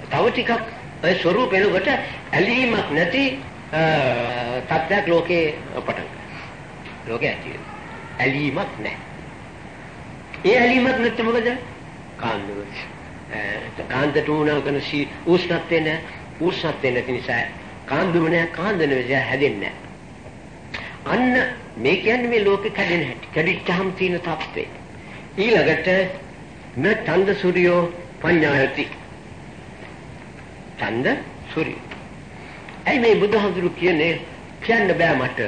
තව ටිකක් ඒ ස්වરૂපේනකොට ඇලීමක් නැති තත්ත්වයක් ලෝකේ පටන් ගන්නවා. ලෝකේ ඇති වෙනවා. ඇලීමක් නැහැ. ඒ ඇලීමක් නැත්නම් මොකද? කාන්දව. කාන්දට උනා කරන සී උෂ්ණත්වය නැහැ. උෂ්ණත්වය නැති නිසා කාන්දුම නැහැ. කාන්දන නිසා හැදෙන්නේ නැහැ. අන්න මේ කියන්නේ මේ ලෝකේ කැඩෙන හැටි. කැඩිච්චාම තියෙන තත්ත්වය. ඊළඟට න ඡන්ද සූර්යෝ පඤ්ඤායති. ඡන්ද සූර්ය. ඇයි මේ බුදුහාමුදුරු කියන්නේ කියන්න බෑ මට.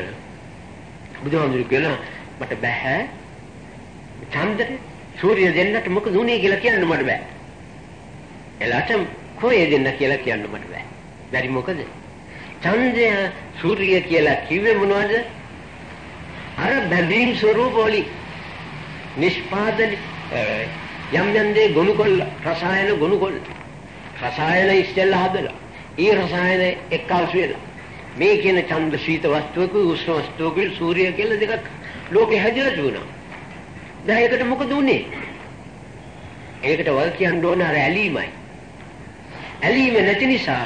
බුදුහාමුදුරු කියනවා මට බෑ. ඡන්ද සූර්ය දෙන්නට මොකද උනේ කියලා කියන්න මට බෑ. එලාට කොහේ දෙන්න කියලා කියන්න මට බෑ. බැරි මොකද? ඡන්දය සූර්ය කියලා කිව්වේ මොනවද? අර බැඳීම් ස්වરૂපෝලි නිෂ්පාදන යම් යම් දේ ගොනු කොල්ල රසායන ගොනු කොල්ල රසායන ඉස්සෙල්ලා හදලා ඒ රසායන එක්කාසු වෙලා මේ කියන ඡන්ද ශීත වස්තුවක උෂ්ණ වස්තුවක සූර්ය කියලා දෙකක් ලෝකේ හැදිලා තිබුණා. දැන් ඒකට මොකද උනේ? ඒකට වල් කියන්න ඕන අර ඇලීමයි. ඇලීම නැති නිසා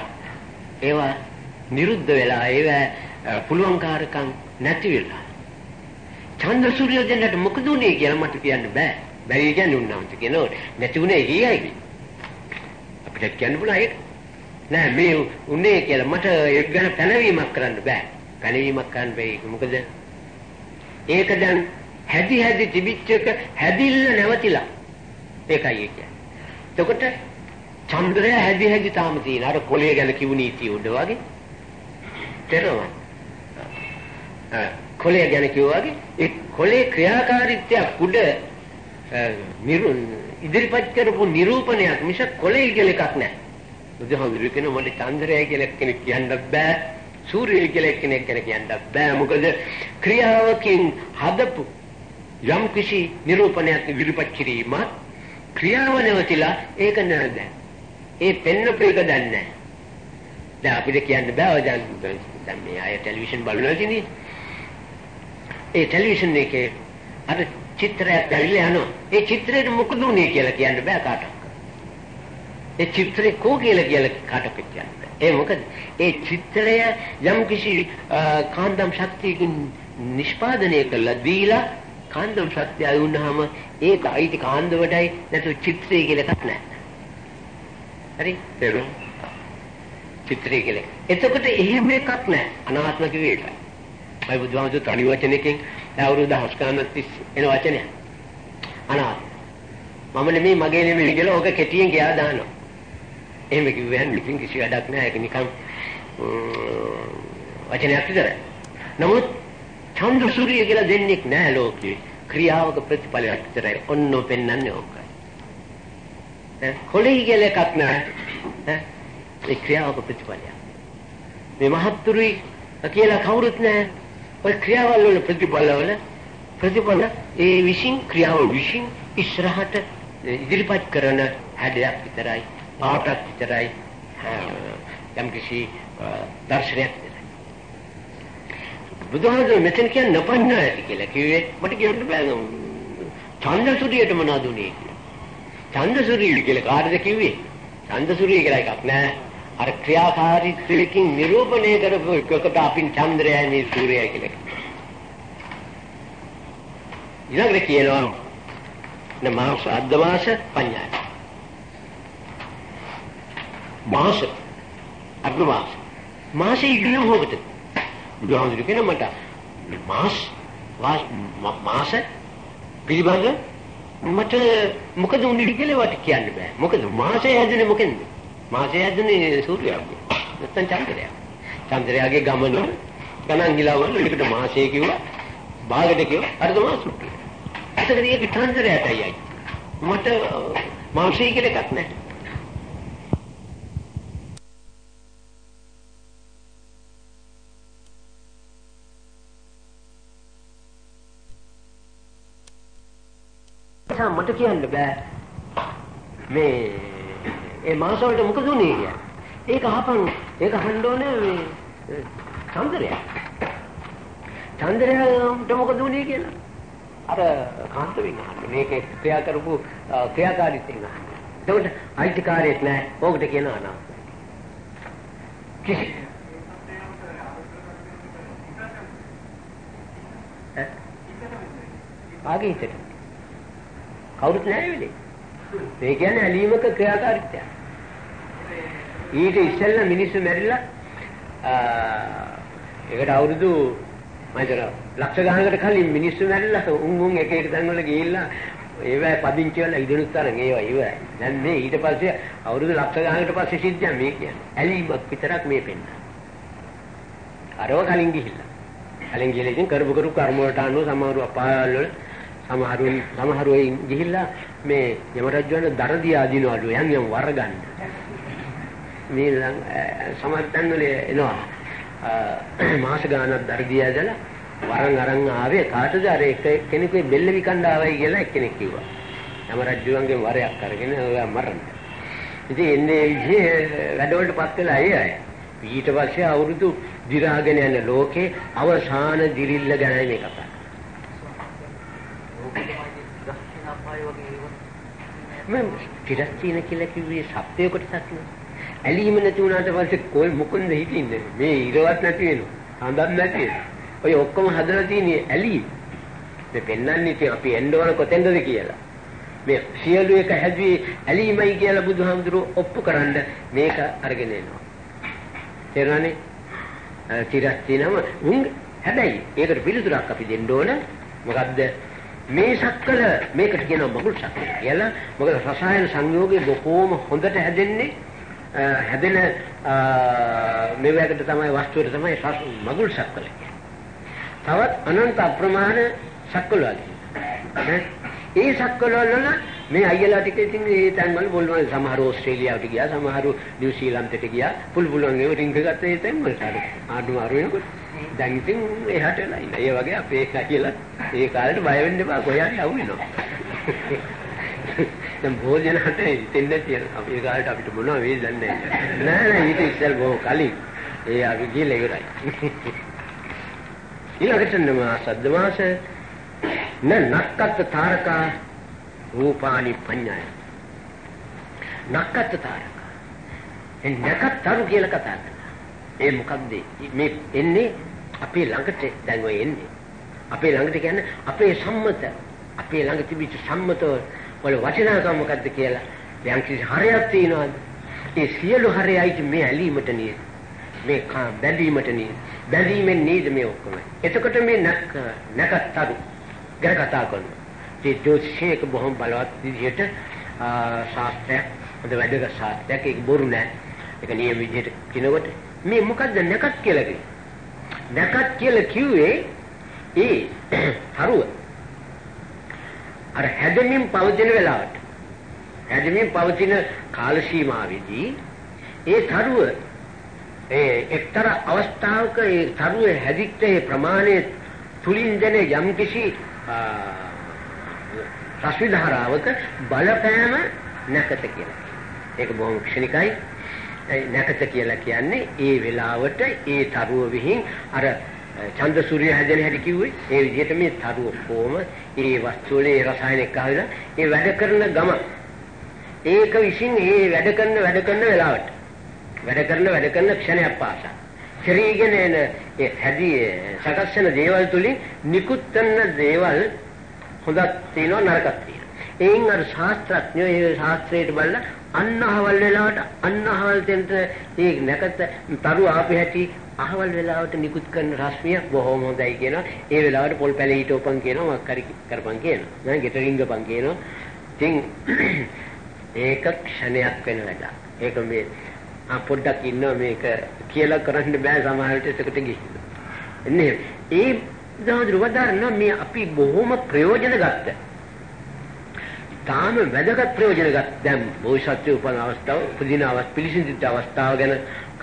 ඒවා නිරුද්ධ වෙලා ඒවා පුළුවන්කාරකම් නැති වෙලා. ඡන්ද සූර්ය දෙන්නට මොකද උනේ කියලා මට කියන්න බෑ. බැරි කියන්නේ උන්නාන්ත කියනෝ නැති උනේ හීයයි. අපිට කියන්න පුළුවන් ඒක. නෑ මේ උනේ කියලා මට ඒක ගැන පැනවීමක් කරන්න බෑ. පැනවීමක් කරන්න බෑ. මොකද ඒක දැන් හැදි හැදි තිබිච්ච එක හැදිල්ල නැවතිලා. ඒකයි ඒ කියන්නේ. එතකොට චන්ද්‍රය හැදි හැදි තාම තියෙන අර පොළේ ගැන කිව්ව නීතිය උඩ වගේ. තේරෙනවද? කොළේ ගැන කිව්වා වගේ ඒ කොළේ ක්‍රියාකාරීත්වය උඩ ඉදිරිපත් කරපු නිරූපණයක් මිස කොළේ කියලා එකක් නැහැ. බුදුහාමුදුරු කියන මට චන්ද්‍රය කියලා කෙනෙක් කියන්න බෑ. සූර්යය කියලා කෙනෙක් ගැන කියන්න බෑ. මොකද ක්‍රියාවකින් හදපු යම් කිසි නිරූපණයක් ඉදිරිපත් කිරීම ක්‍රියාව නැවතිලා ඒක නේද? ඒ පෙන්නපු එක දන්නේ දැන් අපිට කියන්න බෑ දැන් දැන් මේ අය ටෙලිවිෂන් බලනවා කියන්නේ ඒ ටෙලිවිෂන් එකේ අර චිත්‍රයක් දැරිලා යනවා. ඒ චිත්‍රයට මොකද උනේ කියලා කියන්න බෑ කාටවත්. ඒ චිත්‍රේ කෝ කියලා කියලා කාටවත් කියන්න බෑ. ඒ මොකද ඒ චිත්‍රය යම් කිසි කාන්දම් ශක්තියකින් නිෂ්පාදනය කළා දීලා කාන්දම් ශක්තිය වුණාම ඒක අයිති කාන්දමටයි නැතු චිත්‍රය කියලා එකක් නැහැ. හරි? තේරුණා? චිත්‍රය කියලා. එතකොට එහෙම එකක් නැහැ. අනාත්ම කිව්වේ ඒකයි. අය බුදුහාමුදුරු තනි වචනකින් අවුරුදු දහස් ගණනක් තිස්සේ එන වචනය. අනාත්ම. මම නෙමෙයි මගේ නෙමෙයි කියලා ඕක කෙටියෙන් ගියා දානවා. එහෙම කිව්වහම ඉතින් කිසි වැඩක් නැහැ. ඒක නිකන් වචනයක් විතරයි. නමුත් චන්ද්‍ර සූර්ය කියලා දෙන්නේ නැහැ ලෝකේ. ක්‍රියාවක ප්‍රතිඵලයක් විතරයි. ඔන්න පෙන්වන්නේ ඕකයි. ඈ කොලේ කියලා එකක් නැහැ. ඈ ඒ ක්‍රියාවක ප්‍රතිඵලයක්. මේ මහත්තුරුයි කියලා කවුරුත් නැහැ. ඔය ක්‍රියාවල් වල ප්‍රතිඵල වල ප්‍රතිඵල ඒ විශ්ින් ක්‍රියාව විශ්ින් ඉස්සරහට ඉදිරිපත් කරන හැඩයක් විතරයි පාටක් විතරයි යම් කිසි දර්ශනයක් බුදුහාමුදුරුවෝ මෙතන කියන්නේ නපන්න ඇති කියලා කිව්වේ මට කියන්න බෑ ඡන්දසුරියට මොනවද උනේ කියලා. ඡන්දසුරිය කියලා කාටද කිව්වේ? ඡන්දසුරිය කියලා එකක් නෑ. අර ක්‍රියාකාරීත්වයෙන් නිරූපණය කරපු එකකට අපි චන්ද්‍රයයි මේ සූර්යයයි කියලා කියනවා. ඊළඟට කියනවා නමාස අද්දමාස පඤ්ඤාය. මාස අද්දමාස මාසේ ඉගෙන හොකට බුදුහාමුදුරු කියන මට මාස් මාස පිළිබඳ මට මොකද උන්නේ කියලා වට කියන්න බෑ. මොකද මාසය හැදුනේ මොකෙන්ද? මාසය හැදුනේ සූර්යයාගේ. නැත්තම් චන්ද්‍රයා. චන්ද්‍රයාගේ ගමන ගණන් ගිලවල එකට මාසය කිව්වා. භාගයට කිව්වා අර්ධ මාස සුට්ටු. එතකොට ඒක චන්ද්‍රයාටයි. මට මාසය කියලා එකක් නැහැ. නිසා මට කියන්න බෑ මේ ඒ මාස වලට මොකද උනේ කියලා. ඒක අහපන් ඒක අහන්න ඕනේ මේ චන්ද්‍රයා. චන්ද්‍රයාට මොකද උනේ කියලා. අර කාන්තවෙන් අහන්නේ මේකේ ක්‍රියා කරපු ක්‍රියාකාරීත්වයෙන් අහන්නේ. එතකොට අයිතිකාරයෙක් නැහැ. ඕකට කියනවා නා. කිසි ආගේ හිතට කවුරුත් නැහැ වෙලේ. ඒ කියන්නේ ඇලීමක ක්‍රියාකාරීත්වය. ඊට ඉස්සෙල්ලා මිනිස්සු මැරිලා ඒකට අවුරුදු මම හිතන ලක්ෂ ගණනකට කලින් මිනිස්සු මැරිලා උන් උන් එක එක තැන්වල ගිහිල්ලා ඒවයි පදිංචි වෙලා ඉදනුත් තරන් ඒවා ඉවරයි. දැන් මේ ඊට පස්සේ අවුරුදු ලක්ෂ ගණනකට පස්සේ සිද්ධියක් මේ කියන්නේ. ඇලීමක් විතරක් මේ පෙන්න. අරව කලින් ගිහිල්ලා. කලින් ගිහලා ඉතින් කරපු කරු කර්ම වලට අනුව සමහරව අපායවල වල සමහරුන් සමහරු ගිහිල්ලා මේ යම රජුන් දරදී ආදිනවලු යම් යම් වර ගන්න. මේ සමහර තැන්වල එනවා මාස ගානක් දරදී ආදලා වරන් අරන් ආවේ කාටද අර එක කෙනෙකුගේ බෙල්ල විකණ්ඩ ආවයි කියලා එක්කෙනෙක් කිව්වා. යම රජුන්ගේ වරයක් අරගෙන ඔයා මරන්න. ඉතින් එන්නේ විදිහේ වැඩවලටපත් වෙලා අය ඊට පස්සේ අවුරුදු දිරාගෙන යන ලෝකේ අවසාන දිරිල්ල ගැන මේ කතා. මම තිරස්තින කියලා කිව්වේ සත්‍යය කොටසක් නේ. ඇලීම නැති වුණාට පස්සේ කොයි මොකෙන්ද හිටින්නේ? මේ ඉරවත් නැති වෙනවා. හඳක් නැති වෙනවා. ඔය ඔක්කොම හදලා තියෙන්නේ ඇලී. මේ පෙන්වන්නේ ඉතින් අපි එන්න ඕන කොතෙන්ද කියලා. මේ සියලු එක හැදුවේ ඇලීමයි කියලා බුදුහාමුදුරුවෝ ඔප්පු කරන්න මේක අරගෙන එනවා. තේරුණානේ? තිරස්තිනම උන් හැබැයි ඒකට පිළිතුරක් අපි දෙන්න ඕන. මොකද්ද? මේ සක්කල මේකට කියනවා මගුල් සක්කල කියලා. මොකද රසායන සංයෝගය බොහෝම හොඳට හැදෙන්නේ හැදෙන මේ වගේ තමයි වස්තුවට තමයි මගුල් සක්කල තවත් අනන්ත අප්‍රමාණ සක්කල ඒ සක්කල වල මේ අයියලා ටික ඉතින් ඒ තැන්වල බොල්වන සමහර ඕස්ට්‍රේලියාවට ගියා සමහර නිව්සීලන්තයට ගියා පුල් පුලුවන් ඒව රින්ග ගත්ත ඒ තැන්වල ආඩු අරු වෙනකොට දැන් ඉතින් එහාට එලා ඉන්න. ඒ වගේ අපේ කියලා ඒ කාලේට බය වෙන්න එපා කොහේ හරි අවු වෙනවා. දැන් භෝජනකට ඉතින් තියෙන අපේ කාලේට අපිට මොනව වේද දන්නේ නැහැ. නෑ නෑ ඊට ඉස්සෙල් බොහෝ කලින් ඒ අපි ගිහලා ඉවරයි. ඊළඟට නම සද්දමාස න නක්කත් තාරකා රූපානි පඤ්ඤාය. නක්කත් තාරකා. ඒ නකත් තරු කියලා කතා කරනවා. ඒ මොකක්ද මේ එන්නේ අපේ ළඟට දැන් ඔය එන්නේ. අපේ ළඟට කියන්නේ අපේ සම්මත අපේ ළඟ තිබිච්ච සම්මත වල වචනාකම මොකද්ද කියලා යම් කිසි හරයක් තියෙනවාද? ඒ සියලු හරයයි මේ ඇලීමට නේද? මේ බැඳීමට නේද? බැඳීමෙන් නේද මේ ඔක්කොම. එතකොට මේ නැක නැකත්තරු ගැන කතා කරනවා. ඒ ජෝතිෂයක බොහොම බලවත් විදිහට ශාස්ත්‍රයක් හොඳ වැඩක ශාස්ත්‍රයක් ඒක බොරු නෑ. ඒක නියම විදිහට කිනකොට මේ මොකද්ද නැකත් කියලා කිව්වේ? නැකත් කියලා කිව්වේ ඒ තරුව. අර හැදෙමින් පවතින වෙලාවට හැදෙමින් පවතින කාල සීමාවේදී ඒ තරුව ඒ එක්තරා අවස්ථාවක ඒ තරුවේ හැදිච්ච ඒ ප්‍රමාණය තුලින් දෙන යම්කිසි රසවිධාරාවක බලපෑම නැකත කියලා. ඒක බොහොම ක්ෂණිකයි. නැකත කියලා කියන්නේ ඒ වෙලාවට ඒ තරුව විහිං අර චන්ද සූර්ය හැදෙන හැටි කිව්වේ ඒ විදිහට මේ තරුව කොහොම ඒ වස්තු වල ඒ රසායනික ආවිලා ඒ වැඩ කරන ගම. ඒක විසින් ඒ වැඩ කරන වැඩ කරන වෙලාවට. වැඩ කරන වැඩ කරන ක්ෂණයක් පාසා. ශරීරගෙන එන ඒ හැදී සකස් වෙන දේවල් තුලින් නිකුත් කරන දේවල් හොඳක් තියෙනවා නරකක් තියෙනවා. එයින් අර ශාස්ත්‍රඥයෝ ඒ ශාස්ත්‍රයට බලලා අන්නහවල් වෙලාවට අන්නහවල් දෙන්න ඒ නැකත තරු ආපු හැටි අහවල් වෙලාවට නිකුත් කරන රශ්මිය බොහොම හොඳයි කියනවා. ඒ වෙලාවට පොල් පැලේ හිටවපන් කියනවා මොකක් හරි කරපන් කියනවා. නෑ ගෙටරින්ගපන් කියනවා. ඉතින් ඒක ක්ෂණයක් වෙන වැඩක්. ඒක මේ ආ පොඩ්ඩක් ඉන්නවා මේක කියලා කරන්න බෑ සමහර විට ඒකට ගිහින්. එන්නේ ඒ දහදුර වදාරන මේ අපි බොහොම ප්‍රයෝජන ගත්තා. තාම වැදගත් ප්‍රයෝජන ගත් දැන් බෝසත්ත්ව උපන් අවස්ථාව උපදින අවස්ථාව පිළිසිඳිච්ච අවස්ථාව ගැන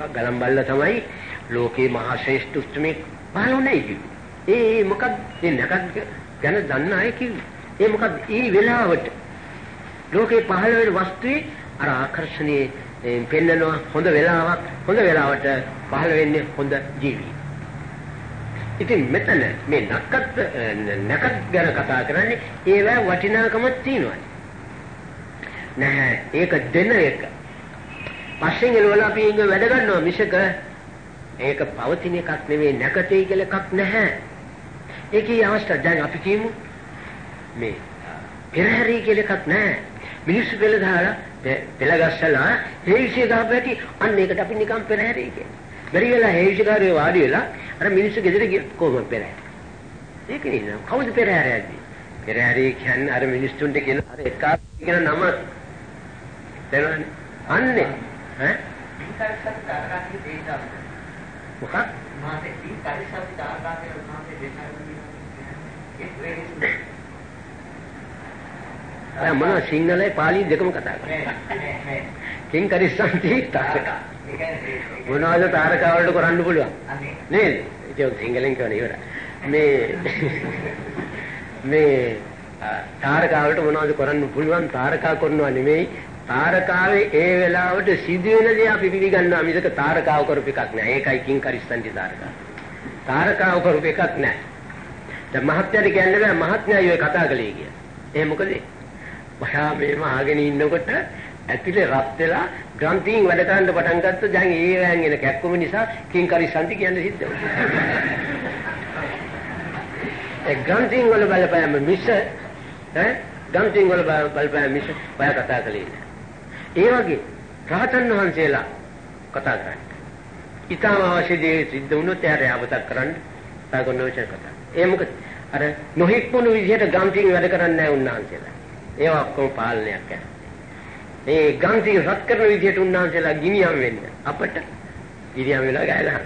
ගලම් බල්ලා තමයි ලෝකේ මහා ශ්‍රේෂ්ඨ උත්මේ පහළුනේ කිව්වේ. ඒ මොකක්ද මේ නැකත් ගැන දන්න අය කිව්වේ. ඒ මොකක්ද ඒ වෙලාවට ලෝකේ පහළ වෙන වස්තුවේ අර ආකර්ෂණීය පෙන්නනවා හොඳ වෙලාවක් හොඳ වෙලාවට පහළ වෙන්නේ හොඳ ජීවි. ඉතින් මෙතන මේ නැකත් නැකත් ගැන කතා කරන්නේ ඒවැ වටිනාකමක් තියෙනවා. නැහැ ඒක දෙන එක. පස්සෙන් එළවලා අපි ඉංග වැඩ ගන්නවා මිසක ඒක පවතින එකක් නෙවෙයි නැකතේ කියලා එකක් නැහැ. ඒකේ අවස්ථාව දැන් අපි කියමු මේ පෙරහැරි කියලා එකක් නැහැ. මිනිස්සු පෙළ දාලා පෙළ ගස්සලා හේවිසිය දාපැටි අන්න ඒකට අපි නිකන් පෙරහැරි කියන්නේ. බැරි වෙලා හේවිසිකාරයෝ වාඩි වෙලා අර මිනිස්සු ගෙදර ගිය කොහොමද පෙරහැරි? ඒක නේ කවුද පෙරහැරි? පෙරහැරි කියන්නේ අර මිනිස්සුන්ට කියන අර එකක් කියන නම දැනන්නේ අන්නේ ඈ මොකක්? මාසේ තී පරිසම් දාගාගේ මාසේ අර මොන සිංහලයි පාලි දෙකම කතා කරන්නේ? කිං කරිස්සන්ති තාරක. මොනවද තාරකා වලට කරන්න පුළුවන්? නේද? ඒක සිංහලෙන් කියන ඉවර මේ මේ තාරකා වලට මොනවද කරන්න පුළුවන්? තාරකා කරනවා නෙමෙයි තාරකාවේ ඒ වෙලාවට සිදුවෙන දේ අපි පිළිගන්නවා මිසක තාරකාව කරපු එකක් නෑ. ඒකයි කිං කරිස්සන්ටි තාරකාව. තාරකාව කරපු එකක් නෑ. දැන් මහත්යට කියන්නේ බෑ මහත්යයි ඔය කතා කළේ කිය. ඒ මොකද? වහා මේව ආගෙන ඉන්නකොට ඇතුලේ රත් වෙලා ග්‍රන්ථීන් වැඩ කරන්න පටන් ගත්තා. දැන් ඒ වෑන් එන කැක්කම නිසා කිං කරිස්සන්ටි කියන්නේ සිද්ධ වුණා. ඒ ග්‍රන්ථීන් වල බලපෑම මිස ඈ ග්‍රන්ථීන් වල බලපෑම මිස ඔය කතා කළේ නෑ. ඒ වගේ රහතන් වහන්සේලා කතා කරන්නේ. ඊටම අවශ්‍ය දේ සිද්ධ වුණොත් එයාට යාවතක් කරන්න සාගොන්නෝචන කතා. ඒ මොකද අර නොහික්මුණු විදිහට ගම්තින් වැඩ කරන්නේ නැහැ උන්වහන්සේලා. ඒවා ඔක්කොම පාලනයක් කරනවා. ඒ ගම්තින් රත් කරන විදිහට උන්වහන්සේලා ගිනියම් වෙන්න අපට ගිනියම් වෙලා ගෑලා.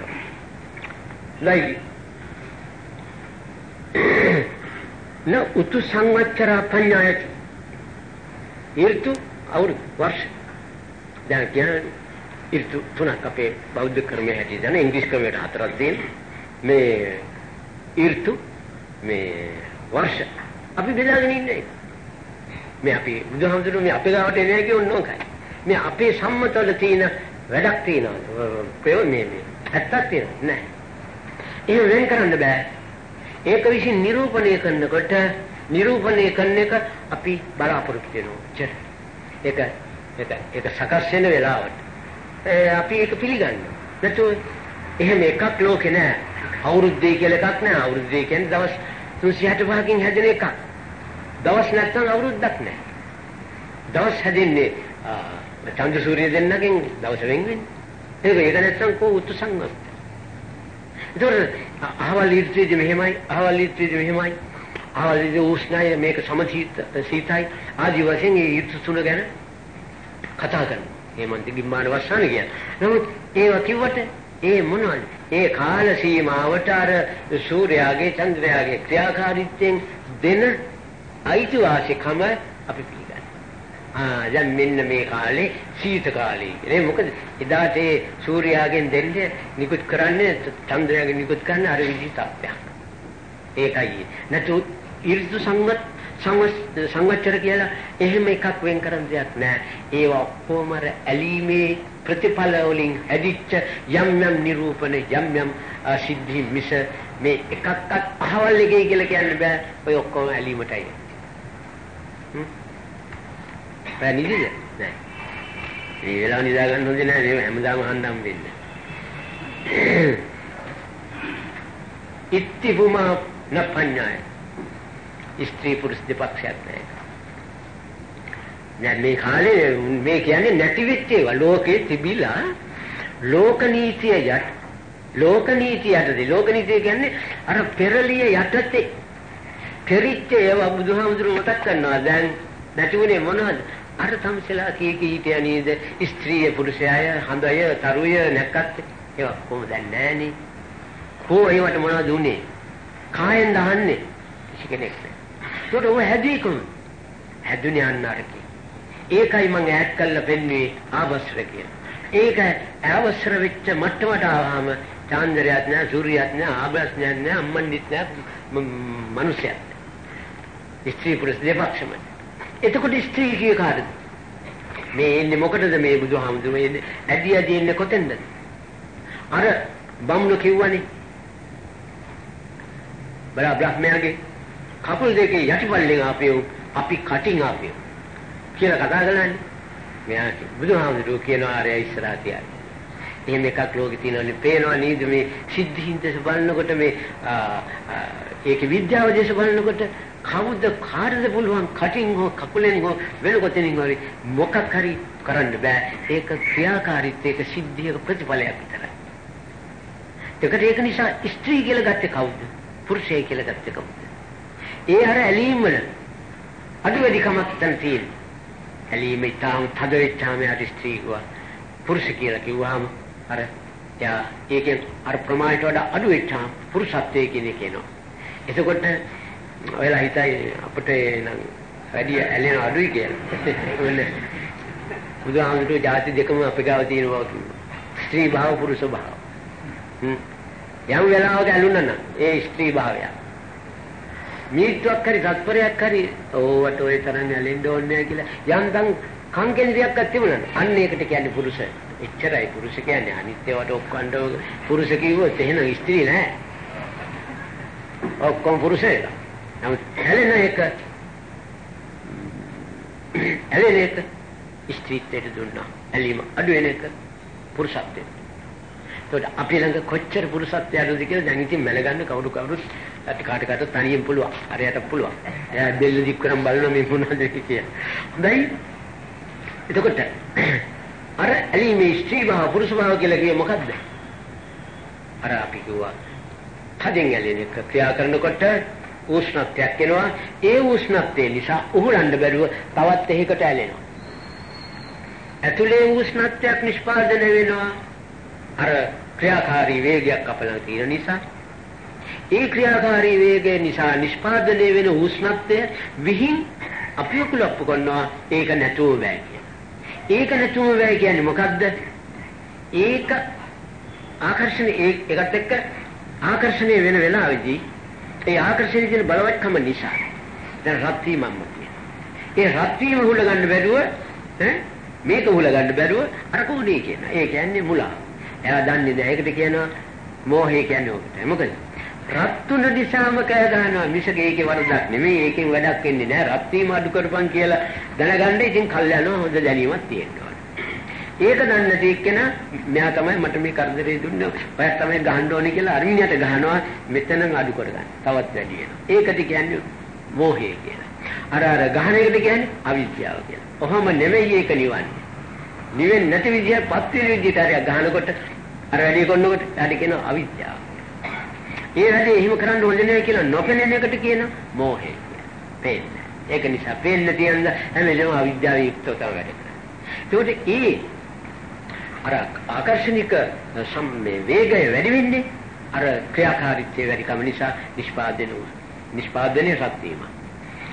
ලයි න උතු සංවච්චර පඤ්ඤායති. ඍතු අවුරුදු වර්ෂ දැන් කියන්නේ ඍතු තුනක් අපේ බෞද්ධ ක්‍රමයේ හැටි දැන් ඉංග්‍රීසි ක්‍රමයට හතරක් දෙන මේ ඍතු මේ වර්ෂ. අපි බෙදාගෙන ඉන්නේ. මේ අපි බුදුහාමුදුරුවෝ මේ අපේ ගාවට එන්නේ කියන්නේ ඕකයි. මේ අපේ සම්මතවල තියෙන වැඩක් තියෙනවා. ප්‍රයෝජන මේ මේ ඇත්තක් තියෙනවා. නෑ. ඒක වෙන් කරන්න බෑ. ඒක විසින් නිරූපණය කරනකොට නිරූපණය කරන එක අපි බලාපොරොත්තු වෙනවා. ඒක ඒක ඒක සකස් වෙන වෙලාවට අපි ඒක පිළිගන්නවා. නැතු එහෙම එකක් ලෝකේ නෑ. අවුරුද්දේ කියලා එකක් නෑ. අවුරුද්දේ කියන්නේ දවස් 365කින් හැදෙන එකක්. දවස් නැත්තම් අවුරුද්දක් නෑ. දවස් හැදෙන්නේ චන්ද්‍ර සූර්ය දෙන්නගෙන් දවස වෙන් වෙන්නේ. ඒක ඒක නැත්තම් කො උත්තු සංගම. ඒතර අහවල් ඊර්ත්‍රිජ මෙහෙමයි, අහවල් ඊර්ත්‍රිජ මෙහෙමයි. අහවල් ඊර්ත්‍රිජ උෂ්ණයි මේක සමසීත සීතයි ආදි වශයෙන් මේ ඊර්ත්‍ර තුන ගැන කතා කරනවා. හේමන්ත ගිම්මාන වස්සාන කියන. නමුත් ඒව කිව්වට ඒ මොනවද? ඒ කාල සීමාවට අර සූර්යාගේ චන්ද්‍රයාගේ ක්‍රියාකාරීත්වයෙන් දෙන අයිතිවාසිකම අපි පිළිගන්නවා. ආ දැන් මෙන්න මේ කාලේ සීත කාලේ. ඒ මොකද එදාට ඒ සූර්යාගෙන් දෙන්නේ නිකුත් කරන්නේ චන්ද්‍රයාගෙන් නිකුත් කරන්නේ අර විදිහ තත්ත්වයක්. ඒකයි. නැතු ඍතු සංගත සංවච්චර කියලා එහෙම එකක් වෙන් කරන් දෙයක් නෑ. ඒවා ඔක්කොම ඇලීමේ ප්‍රතිඵල වලින් හැදිච්ච යම් යම් නිරූපණ යම් යම් සිද්ධි මිස මේ එකක්වත් අහවල් එකේ කියලා කියන්න බෑ. ඔය ඔක්කොම ඇලීමටයි. හ්ම්. පැනිදිද? නෑ. මේ වෙලාව නිදා ගන්න හොඳ නෑ. මේ හැමදාම හන්දම් වෙන්නේ. ඉත්තිබුමා නපඤ්ඤාය. ස්ත්‍රී පුරුෂ දෙපක්ෂයක් නැහැ. දැන් මේ කාලේ මේ කියන්නේ නැති වෙච්ච ඒවා. ලෝකේ තිබිලා ලෝක නීතිය යට ලෝක නීතිය යටතේ. ලෝක නීතිය කියන්නේ අර පෙරලිය යටතේ. පෙරිච්ච ඒවා බුදුහාමුදුරුවෝ මතක් කරනවා. දැන් නැතිුනේ මොනවද? අර තමසලා කී කී හිටියා නේද? ස්ත්‍රිය පුරුෂයාය හඳය තරුය නැක්කත්. ඒවා කොහොමද නැන්නේ කෝ ඒවට මොනවද උනේ? කායෙන් දහන්නේ? කිසි කෙනෙක් නෑ ඒකට ඔය හැදී කොහොමද හැදුනේ අන්නරකේ ඒකයි මම ඈඩ් කරලා පෙන්වුවේ ආවස්ත්‍ර කියන. ඒක අවශ්‍ය වෙච්ච මට්ටමට ආවම චාන්දරයක් නෑ සූර්යයක් නෑ ආභාසයක් නෑ අම්මන්දිත් නෑ මිනිසයක් ස්ත්‍රී පුරුෂ දෙපක්ෂම එතකොට ස්ත්‍රී කිය කාටද? මේ එන්නේ මොකටද මේ බුදුහාමුදුරුවෝ එන්නේ ඇදී ඇදී එන්නේ කොතෙන්ද? අර බම්ලු කිව්වනේ. බලා බ්‍රහ්මයාගේ කකුල් දෙකේ යටිපල්ලෙන් ආපියෝ අපි කටින් ආපියෝ කියලා කතා කරන්නේ. මෙයා බුදුහාමුදුරුවෝ කියනවා ආරය ඉස්සරහා තියයි. එහෙම එකක් ලෝකේ තියෙනවනේ පේනවා නේද මේ සිද්ධීන් දැස බලනකොට මේ ඒකේ විද්‍යාව දැස බලනකොට කවුද කාටද පුළුවන් කටින් හෝ කකුලෙන් හෝ වෙන කොතනින් හරි මොකක් හරි කරන්න බෑ ඒක ක්‍රියාකාරීත්වය ඒක සිද්ධියක ප්‍රතිඵලයක් විතරයි ඒකට ඒක නිසා ස්ත්‍රී කියලා ගත්තේ කවුද පුරුෂය කියලා ගත්තේ කවුද ඒ අර ඇලීම් වල අඩු වැඩි කමක් තන තියෙනවා ඇලීම ඉතාම තද වෙච්චාම යාට ස්ත්‍රී කිව්වා පුරුෂ කියලා කිව්වහම අර යා ඒකෙන් අර ප්‍රමාණයට වඩා අඩු වෙච්චාම පුරුෂත්වයේ කියන එක එනවා. එතකොට ඔයලා හිතයි අපිට නම් වැඩි ඇලෙන අඩුයි කියලා. බුදුහාමුදුරුවෝ ಜಾති දෙකම අපේ ගාව තියෙනවා කිව්වා. ස්ත්‍රී භාව පුරුෂ භාව. යම් වෙලාවක ඇලුනා නම් ඒ ස්ත්‍රී භාවය. මීට්ටුවක් හරි සත්පරයක් හරි ඕවට ඔය තරම් ඇලෙන්න ඕනේ කියලා යන්තම් කංකේන්ද්‍රයක් තිබුණා. අන්න ඒකට කියන්නේ පුරුෂ. එච්චරයි පුරුෂ කියන්නේ අනිත්‍යවට ඔක්කොන්ඩ පුරුෂ කිව්වොත් එහෙනම් ස්ත්‍රී නෑ. ඔක්කොම පුරුෂයලා. නමුත් ඇලෙන එක ඇලෙන එක ස්ත්‍රීත්වයට දුන්නා. ඇලීම අඩු වෙන එක පුරුෂත්වයට. ඒකට අපි ළඟ කොච්චර පුරුෂත්වයක්ද කියලා දැන් ඉතින් මැනගන්න කවුරු කවුරුත් අත කාට කාට තනියෙන් පුළුවන්. හරියට පුළුවන්. එයා දෙල්ල දික් කරන් බලන මේ මොනවද කියලා. හොඳයි. එතකොට අර ඇලීමේ ස්ත්‍රී භාව පුරුෂ භාව කියලා කියේ මොකද්ද? අර අපි කිව්වා තදින් ඇලෙන එක ක්‍රියා කරනකොට උෂ්ණත්වයක් එනවා. ඒ උෂ්ණත්වය නිසා උහුලන්න බැරුව තවත් එහෙකට ඇලෙනවා. ඇතුලේ උෂ්ණත්වයක් නිෂ්පාදනය වෙනවා. අර ක්‍රියාකාරී වේගයක් අපලන තියෙන නිසා ඒ ක්‍රියාකාරී වේගය නිසා නිෂ්පාදනය වෙන උෂ්ණත්වය විහිං අපිව කුලප්පු කරනවා ඒක නැතුව බෑ කියන. ඒක නැතුව බෑ කියන්නේ මොකද්ද? ඒක ආකර්ෂණ ඒකත් එක්ක ආකර්ෂණය වෙන වෙලාවෙදී ඒ ආකර්ෂණයේ තියෙන බලවත්කම නිසා දැන් රත් වීමක් ඒ රත් වීම හුල ගන්න බැරුව ඈ මේක හුල ගන්න බැරුව අර කෝණේ කියන. ඒ කියන්නේ මුලා. එයා දන්නේ නැහැ. ඒකට කියනවා මෝහය කියන්නේ ඔකට. මොකද? රත් තුන දිශාම කෑ ගන්නවා මිසක ඒකේ වරදක් නෙමෙයි. ඒකෙන් වැඩක් වෙන්නේ නැහැ. රත් වීම අඩු කරපන් කියලා දැනගන්න ඉතින් කල් යනවා හොඳ දැනීමක් තියෙනවා. ඒක දන්නේ නැති එක්කෙනා මෙයා තමයි මට මේ කරදරේ දුන්නේ. ඔයා තමයි ගහන්න ඕනේ කියලා අර්මිනියට ගහනවා. මෙතනම අඩු කරගන්න තවත් වැඩි වෙනවා. ඒකට කියන්නේ මෝහය කියලා. අර අර ගහන එකට කියන්නේ අවිද්‍යාව කියලා. ඔහොම නෙමෙයි ඒක නිවන්නේ. නිවෙන්නේ නැති විදිහ පත් වෙන විදිහට හරිය ගහනකොට අර වැඩි කරනකොට ඊට කියනවා අවිද්‍යාව. ඒ වැඩේ එහෙම කරන්න ඕනේ නැහැ කියලා නොපෙනෙන එකට කියන මෝහය පේන්නේ. ඒක නිසා පේන්න තියෙන හැමදේම අවිද්‍යාව යුක්තව තමයි වැඩ කරන්නේ. ඒකට ඒ අර ආකර්ෂණික සම්මේ වේගය වැඩි වෙන්නේ අර ක්‍රියාකාරීත්වයේ වැඩිකම නිසා නිෂ්පාදනය නිෂ්පාදනයේ ශක්තියම.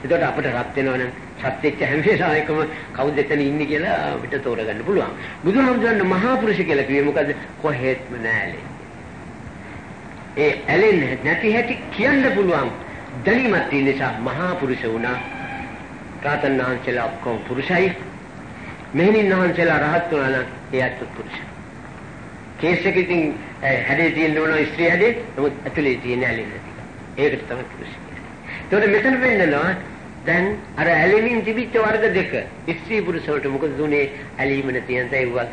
එතකොට අපිට රත් වෙනවනම් සත්‍යෙච්ච හැම වෙලාවෙකම කවුද එතන ඉන්නේ කියලා අපිට තෝරගන්න පුළුවන්. බුදුහාමුදුරන් මහා පුරුෂ කියලා කිව්වේ මොකද? කොහෙත්ම නෑලේ. ඒ ඇලෙන්නේ නැති හැටි කියන්න පුළුවන්. දැනීමක් තියෙන නිසා මහා පුරුෂ වුණා. රාතන් වහන්සේලා ඔක්කොම පුරුෂයි. මෙහෙණින් වහන්සේලා රහත් වුණා නම් එයාත් පුරුෂයි. කේස් එක ඉතින් හැඩේ තියෙන්න ඕන ස්ත්‍රී හැඩේ නමුත් ඇතුලේ තියෙන ඇලෙන්නේ නැති. ඒකට තමයි පුරුෂ කියන්නේ. ඒකට මෙතන වෙන්නනවා දැන් අර ඇලෙමින් තිබිච්ච වර්ග දෙක ස්ත්‍රී පුරුෂ වලට මොකද දුනේ ඇලීම නැති යන්ත ඒවත්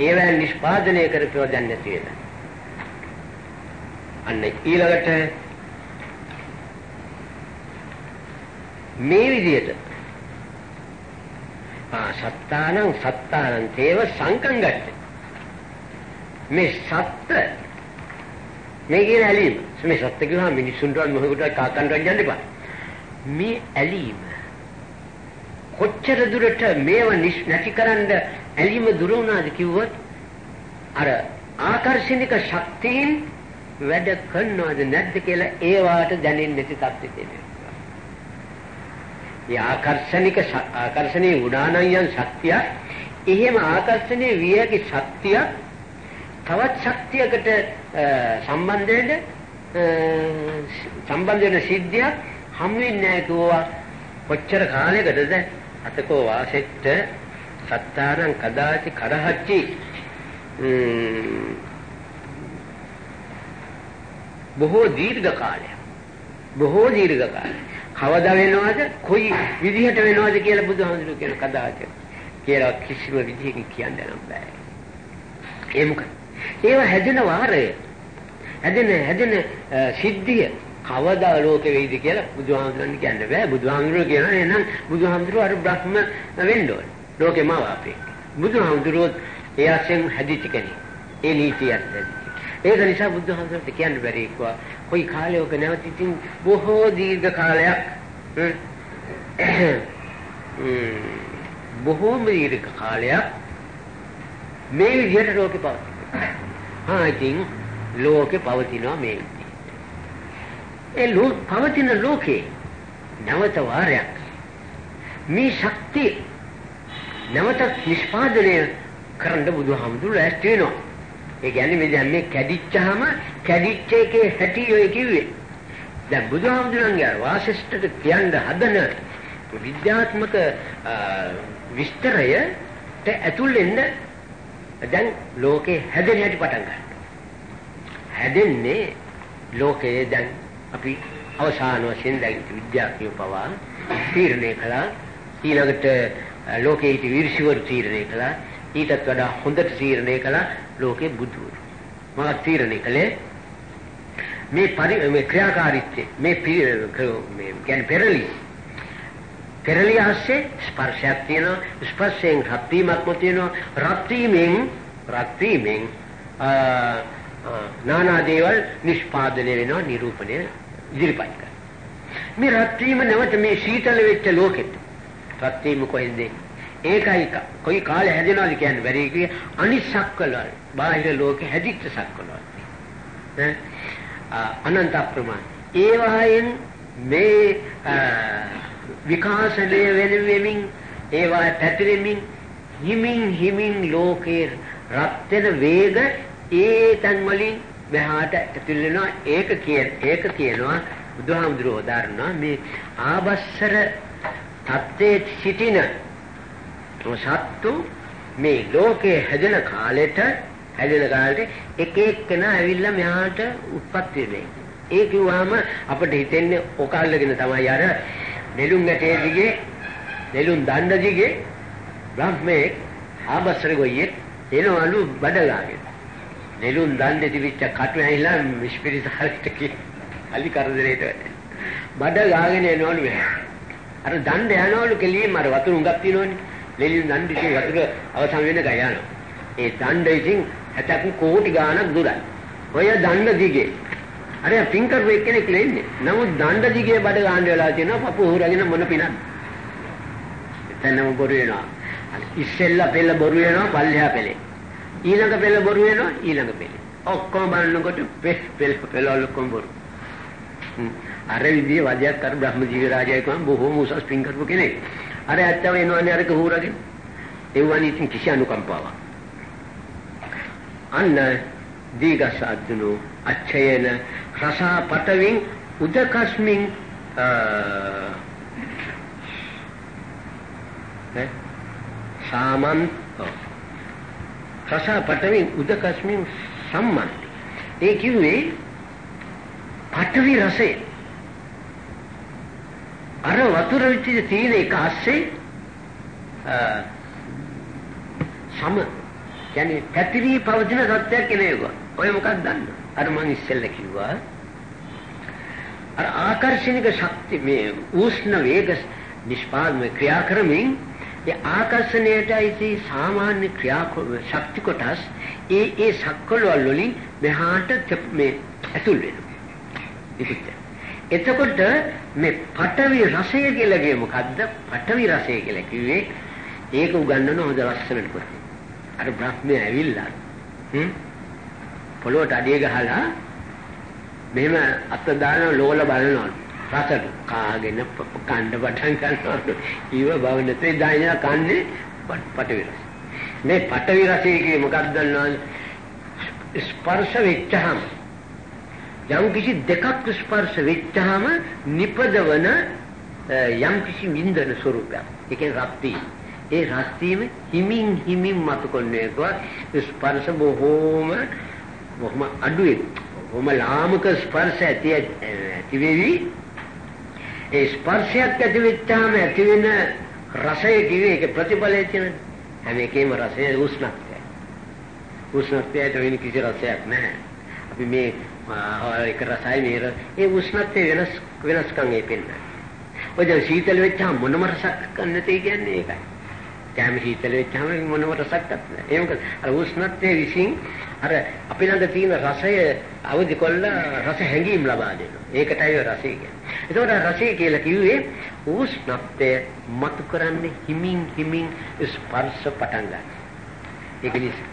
ඒවා නිෂ්පාදනය කරපුවා දැන් නැති වෙලා. අන්න ඊළඟට මේ විදිහට ආ සත්තානං සත්තානං තේව සංකං ගත්තේ මේ සත්ත්‍ය මේ කියන ඇලීම. මේ සත්ත්‍ය කියනවා මිනිසුන්ට මොහොතට කාකන්ට යන්න එපා. මේ ඇලීම කොච්චර දුරට මේව නැතිකරන්න ඇලීම දුර වුණාද කිව්වොත් අර ආකර්ෂණික ශක්තියින් වැඩ කරනවද නැද්ද කියලා ඒ වාට දැනෙන්නේ නැති තත්ත්වෙ තියෙනවා. ඒ ආකර්ෂණික ආකර්ෂණීය උඩානයන් ශක්තිය එහෙම ආකර්ෂණීය වියකි ශක්තිය තවත් ශක්තියකට සම්බන්ධ වෙන්න සම්බන්ධ වෙන සිද්ධියක් හම් වෙන්නේ නැහැ කිව්වා. කොච්චර කාලයකටද? අතකෝ වාසෙට්ට සත්තාරං කදාචි කරහච්චි. බොහෝ දීර්ඝ කාලයක්. බොහෝ දීර්ඝ කාලයක්. කවදා වෙනවද? කොයි විදිහට වෙනවද කියලා බුදුහාමුදුරුවෝ කියන කදාච කියලා කිසිම විදිහකින් කියන්න නම් බෑ. ඒ මොකද? ඒව හැදෙන වාරය හැදෙන හැදෙන සිද්ධිය කවදා ලෝකෙ වෙයිද කියලා බුදුහාමුදුරන් කියන්න බෑ. බුදුහාමුදුරුවෝ කියනවා එහෙනම් බුදුහාමුදුරුවෝ අර බ්‍රහ්ම වෙන්න ඕනේ. ලෝකෙ මාව අපේ. බුදුහාමුදුරුවෝ එයාසෙන් හැදිච්ච කෙනෙක්. ඒ නීතියක් නැති ඒක නිසා බුදුහාමුදුරුවෝ කියන්න බැරි කිව්වා කොයි කාලයක නැවත ඉතින් බොහෝ දීර්ඝ කාලයක්. බොහෝම දීර්ඝ කාලයක් මේ විදිහට ලෝකෙ පවතිනවා. හා ඉතින් ලෝකෙ පවතිනවා මේ විදිහට. ඒ ලෝක පවතින ලෝකේ නැවත වාරයක් මේ ශක්තිය නැවත නිෂ්පාදනය කරන්න බුදුහාමුදුරුවෝ ඇස් වෙනවා. ඒ කියන්නේ මේ දැන් මේ කැඩිච්චාම කැඩිච්ච එකේ හැටි ඔය කිව්වේ. දැන් බුදුහාමුදුරන්ගේ වාසිෂ්ඨට කියන්න හදන විද්‍යාත්මක විස්තරයට ඇතුල් වෙන්න දැන් ලෝකේ හැදෙන හැටි පටන් ගන්නවා. හැදෙන්නේ ලෝකයේ දැන් අපි අවසාන වශයෙන් දැන් විද්‍යාඥයෝ පවා තීරණය කළා ඊළඟට ලෝකයේ ඉති විර්ෂිවරු තීරණය කළා ඊටත් වඩා හොඳට තීරණය කළා ලෝකේ බුදුවරු මම තීරණය කළේ? මේ පරි මේ ක්‍රියාකාරීත්වය මේ මේ කියන්නේ පෙරලි. පෙරලි ආස්සේ ස්පර්ශයක් තියෙනවා ස්පර්ශයෙන් රත් වීමක් තියෙනවා. රත් වීමෙන් රත් වීමෙන් නානා දේවල් නිෂ්පාදනය වෙනවා නිරූපණය ඉදිරිපත් කරනවා. මේ රත් වීම නැවත මේ සීතල වෙච්ච ලෝකෙට රත් වීම කොහෙන්ද? ඒකයි කොයි කාලේ හැදෙනවද කියන්නේ බැරි කිය. අනිසක්කල බාහිර ලෝකෙ හැදිච්ච සක්කල ඈ? අනන්ත ප්‍රමාණ ඒ වහයෙන් මේ විකාශනය වෙන වෙමින් ඒවා පැතිරෙමින් හිමින් හිමින් ලෝකේ රත් වෙන වේග ඒ තන් වලින් මෙහාට ඇතුල් වෙනවා. ඒක කියන ඒක කියනවා බුදුහාමුදුරුවෝ උදාහරණ මේ ආබස්සර තත්ත්වයේ සිටින සත්තු මේ ලෝකේ හැදෙන කාලෙට හැදෙන කාලෙට එක එක්කෙනා ඇවිල්ලා මෙහාට උත්පත්ති වෙන්නේ. ඒ කිව්වම අපිට හිතෙන්නේ ඔක අල්ලගෙන තමයි අර නෙළුම් ගැටේ දිගේ නෙළුම් දණ්ඩ දිගේ බ්‍රහ්මයේ ආබස්සර ගොයියේ එනවලු බඩලාගෙන. නෙළුම් දණ්ඩේ තිබිච්ච කටු ඇහිලා මිස්පිරිස හරිට කි අලි කරදරේට බඩ ගාගෙන එනවලු අර දණ්ඩ යනවලු කෙලියම අර වතුර උඟක් තියෙනවනේ නෙළුම් දණ්ඩේ ඉතින් වතුර අවසන් වෙන ගයනවා ඒ දණ්ඩ ඉතින් හැතක් කෝටි ගාණක් දුරයි. ඔය දණ්ඩ දිගේ අර පින්කර් එක්කෙනෙක් ලෙන්නේ නමුත් දණ්ඩ දිගේ බඩ ගන්න වෙලා තියෙනවා පපු හොරගෙන මොන පිනක් එතනම බොරු වෙනවා. ඉස්සෙල්ලා පෙළ බොරු වෙනවා පල්ලෙහා පෙළේ. ඊළඟ පෙළ බොරු වෙනවා ඊළඟ පෙළ. ඔක්කොම බලනකොට පෙස් පෙළ පෙළ ඔක්කොම බොරු. අර විදිහේ වදයක් අර බ්‍රහ්මජීවි රාජයා කියනවා බොහෝම උසස් පින් කරපු කෙනෙක්. අර ඇත්තම එනවනේ අරක හූරගෙන. ඒවනි ඉතින් කිසි අනුකම්පාවක්. අන්න දීගස අද්දුනෝ අච්ඡයන රසා පතවින් උදකස්මින් ඈ සාමන් රසා පතවින් උදකස්මින් සම්මන්ති ඒ කිව්වේ පඨවි රසය අර වතුර විචිත තියෙන එක ASCII සම කියන්නේ පැතිරී පවතින සත්‍යයක් කෙනෙකුවා. ඔය මොකක්ද දන්න? අර මං ඉස්සෙල්ල කිව්වා. අර ආකර්ෂණික ශක්ති මේ උෂ්ණ වේග නිෂ්පාදන ක්‍රියා කරමින් ඒ ආකර්ෂණයට ඇති සාමාන්‍ය ක්‍රියා ශක්ති කොටස් ඒ ඒ සක්වල වලින් මෙහාට මේ ඇතුල් වෙනවා. ඉතින් එතකොට මේ පඨවි රසය කියලා කියේ මොකද්ද? පඨවි රසය කියලා කිව්වේ ඒක උගන්වන හොඳ ලස්සනට කොට. අර බ්‍රහ්මය ඇවිල්ලා හ්ම් පොළොවට අඩිය ගහලා මෙහෙම අත දාන ලෝල බලනවා. රසට කාගෙන කණ්ඩ පටන් ගන්නවා. ඊව බව නැතේ දායනා කන්නේ පඨවි රසය. මේ පඨවි රසය කියේ මොකක්ද දන්නවද? ස්පර්ශ වෙච්චහම යම් කිසි දෙකක් ස්පර්ශ වෙච්චාම නිපදවන යම් කිසි වින්දන ස්වરૂපයක්. ඒ කියන්නේ රත්ති. ඒ රත්තියම හිමින් හිමින් මතු කොන්නේක ස්පර්ශ බොහෝම බොහොම අඩුයි. බොහොම ලාමක ස්පර්ශ ඇති ඇති වෙවි. ඒ ස්පර්ශයක් ඇති වෙච්චාම ඇති වෙන රසය කිව්වේ ඒක ප්‍රතිඵලය කියන හැම එකේම රසය උෂ්ණත්වය. උෂ්ණත්වයට වෙන කිසි රසයක් නැහැ. අපි මේ එක රසයි මේර ඒ උෂ්ණත්වයේ වෙනස් වෙනස්කම් ඒ පෙන්නන. ඔය දැන් සීතල වෙච්චාම මොනම රසක් නැtei කියන්නේ ඒකයි. කැම සීතල වෙච්චාම මොනම රසක් නැහැ. ඒ මොකද අර උෂ්ණත්වයේ විසින් අර අපි ළඟ තියෙන රසය අවදි කොල්ලා රස හැඟීම් ලබා දෙනවා. ඒකටයි රසය කියන්නේ. ඒතකොට රසය කියලා කිව්වේ උෂ්ණත්වය මතු කරන්නේ හිමින් හිමින් ස්පර්ශ පටන් ගන්න. ඒක නිසා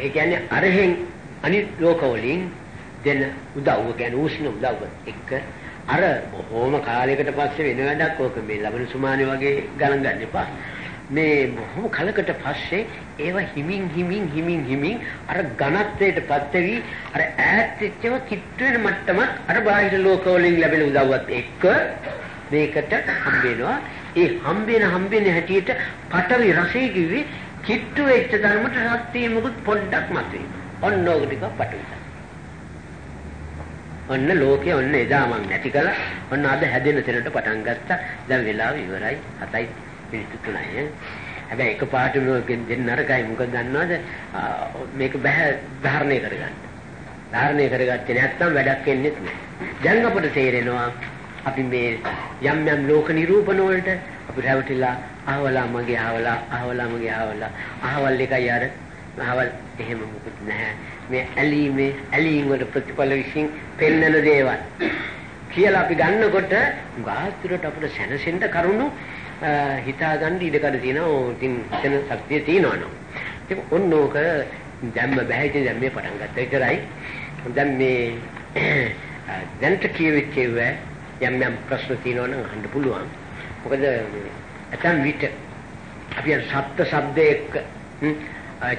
ඒ කියන්නේ අරහෙන් අනිත් ලෝක වලින් දෙන උදව්ව කියන්නේ උෂ්ණ උදව්ව එක්ක අර බොහෝම කාලයකට පස්සේ වෙන වැඩක් ඕක මේ ලබන සුමානේ වගේ ගණන් ගන්න එපා. මේ බොහොම කලකට පස්සේ ඒව හිමින් හිමින් හිමින් හිමින් අර ඝනත්වයට පත් වෙවි අර ඈත් වෙච්චව කිට්ට වෙන මට්ටම අර බාහිර ලෝක වලින් ලැබෙන උදව්වත් එක්ක මේකට හම්බ වෙනවා. ඒ හම්බ වෙන හම්බ වෙන හැටියට පටවි රසය කිව්වේ කිට්ටු වෙච්ච ධර්මයට ශක්තිය මොකුත් පොඩ්ඩක් මතුවේ. ඔන්න ඕක ටික පටවිස. ඔන්න ලෝකේ ඔන්න එදා මං නැති කළා. ඔන්න අද හැදෙන තැනට පටන් ගත්තා. දැන් වෙලාව ඉවරයි. 7යි මිනිත්තු 3යි. හැබැයි එකපාරට මේකෙන් දෙන්න නරකයි. මොකද දන්නවද? මේක බෑ ධාරණය කරගන්න. ධාරණය කරගත්තේ නැත්නම් වැඩක් වෙන්නේ නැහැ. දැන් අපට තේරෙනවා අපි මේ යම් යම් ලෝක නිරූපණ වලට අපි රැවටිලා අහවලා මගේ අහවලා අහවලා මගේ අහවලා. අහවල් එකයි අර. අහවල් එහෙම මොකුත් නැහැ. මේ ඇලීමේ ඇලීම් වල ප්‍රතිඵල විශ්ින් පෙන්නන දේවල්. කියලා අපි ගන්නකොට ගාස්තුරට අපිට සැනසෙන්න කරුණු හිතා ගන්න ඉඩකඩ තියෙනවා. ඉතින් එතන ශක්තිය තියෙනවනේ ඉතින් ඔන්න ඕක දැම්ම බෑ ඉතින් දැන් මේ පටන් ගත්තා විතරයි. දැන් මේ දැන්ට කියවෙච්ච ඒවා යම් යම් ප්‍රශ්න තියෙනවා නම් අහන්න පුළුවන්. මොකද ඇතම් විට අපි සත්ත්ව શબ્දයක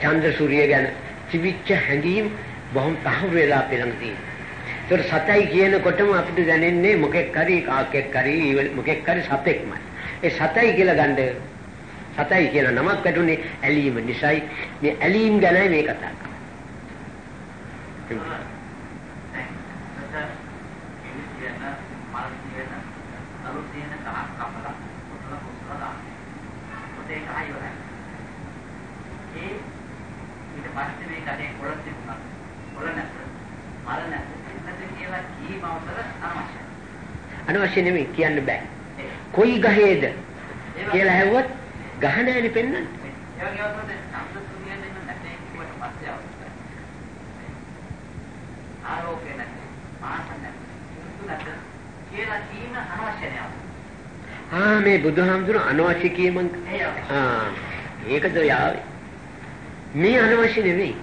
චන්ද්‍ර සූර්ය ගැන තිබිච්ච හැඟීම් බොහොම තහවුරු වෙලා පිළඟ තියෙනවා. ඒකට සතයි කියනකොටම අපිට දැනෙන්නේ මොකෙක් හරි කාකෙක් හරි මොකෙක් හරි සතෙක්මයි. ඒ සතයි කියලා ගන්න සතයි කියන නමක් වැටුනේ ඇලීම නිසායි. මේ ඇලීම් ගැනයි මේ කතා කරන්නේ. පස්සේ මේ කඩේ කොළ තිබුණා. කොළ නැත. මල නැත. එන්නද කියලා කීම අවසර අනවශ්‍යයි. අනවශ්‍ය නෙමෙයි කියන්න බෑ. කොයි ගහේද කියලා ඇහුවොත් ගහ නැහැනේ පෙන්වන්නේ. ඒ වගේ අවස්ථාවක සම්පූර්ණ දෙන්න නැtei කිව්වට පස්සේ අවස්ථාවක්. ආලෝකේ නැති මාස නැති සුසු නැති කියලා කීම අනවශ්‍ය නෑ. ආ මේ බුදුහාමුදුර අනවශ්‍ය කියමන් ආ ඒකද යාවේ මේ අනවශ්‍ය නෙවෙයි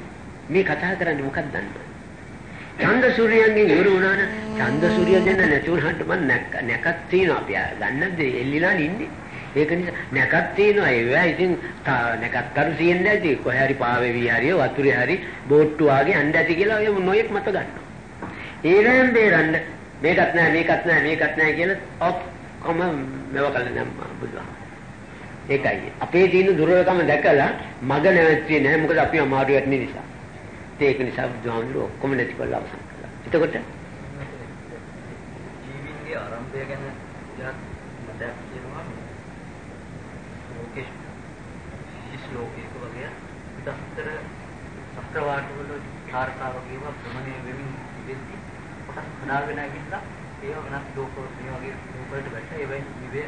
මේ කතා කරන්නේ මොකක්ද දන්නවද චන්ද සූර්යයන්ගෙන් ඉවර වුණා නම් චන්ද සූර්ය දෙන්න නැති වුණාට මම නැකක් තියෙනවා අපි ගන්නද එල්ලිලා ඉන්නේ. ඒක නිසා නැකක් තියෙනවා. ඒවා ඉතින් නැකක් කරු තියෙන්නේ නැති කොහේ හරි පාවේ වී හරි වතුරේ හරි බෝට්ටු වාගේ අඬ ඇති කියලා ඔය නොයෙක් මත ගන්නවා. ඒවෙන් බේරන්න. මේකත් නැහැ මේකත් නැහැ මේකත් නැහැ කියලා ඔක්කොම මෙව කළ දැම්මා බුදුහාම. ඒකයි. අපේ තියෙන දුර්වලකම දැකලා මග නැවැත්තියේ නැහැ මොකද අපි අමාරු වැටෙන නිසා. ඒක නිසා බුදුහාමුදුරුවෝ ඔක්කොම නැති කරලා අවසන් කළා එතකොට? ජීවිතයේ ආරම්භය ගැන මතක් කියනවා ලෝකේ හිස් ලෝකයක වගේ දස්තර සත්‍රවාට වල කාර්කාව කියව ප්‍රමණය වෙමින් ඉඳි කොටස් හදාගෙන ගිහිල්ලා ඒව වෙනස් ලෝක මේ වගේ ලෝක වලට වැට ඒවෙන් නිවේ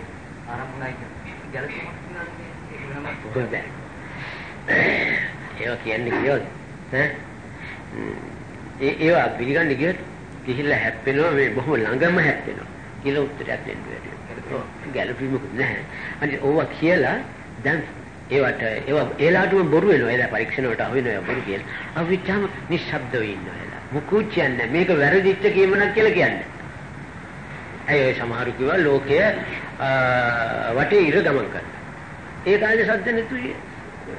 ආරම්භණයි කියන්නේ ගැලපීමක් තියෙනවා ඒක වෙනම ඒවා කියන්නේ කියොත් ඈ ඒ ඒවා පිළිගන්න ගියොත් ගිහිල්ලා හැප්පෙනවා මේ බොහොම ළඟම හැප්පෙනවා කියලා උත්තරයක් දෙන්න බැහැ. ගැළපීමක් නැහැ. අනිත් ඕවා කියලා දැන් ඒවට ඒවා ඒලාටම බොරු වෙනවා. ඒලා පරීක්ෂණ වලට අහු වෙනවා බොරු කියලා. අපි තාම නිශ්ශබ්දව ඉන්නවා ඒලා. මුකුත් කියන්නේ මේක වැරදිච්ච කියමනක් කියලා කියන්නේ. ඇයි ඔය සමහරු කිව්වා ලෝකය වටේ ඉර ගමන් කරනවා. ඒ කාලේ සද්ද නැතුයි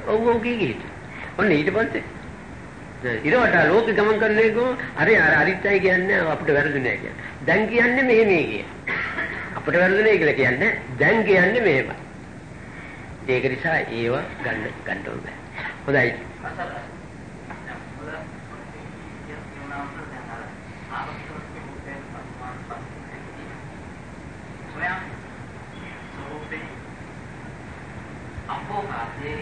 ඔව් ඔව් කී කී. ඔන්න ඊට පස්සේ ඉරවට ලෝක ගමන් කරන එක අර අර අරිත්තයි කියන්නේ අපිට වැරදුනේ කියන්නේ. දැන් කියන්නේ මෙහෙම කිය. අපිට වැරදුනේ කියලා කියන්නේ දැන් කියන්නේ මෙහෙමයි. ඒක නිසා ඒව ගන්න ගන්න ඕනේ. හොඳයි. අපෝ කාසේ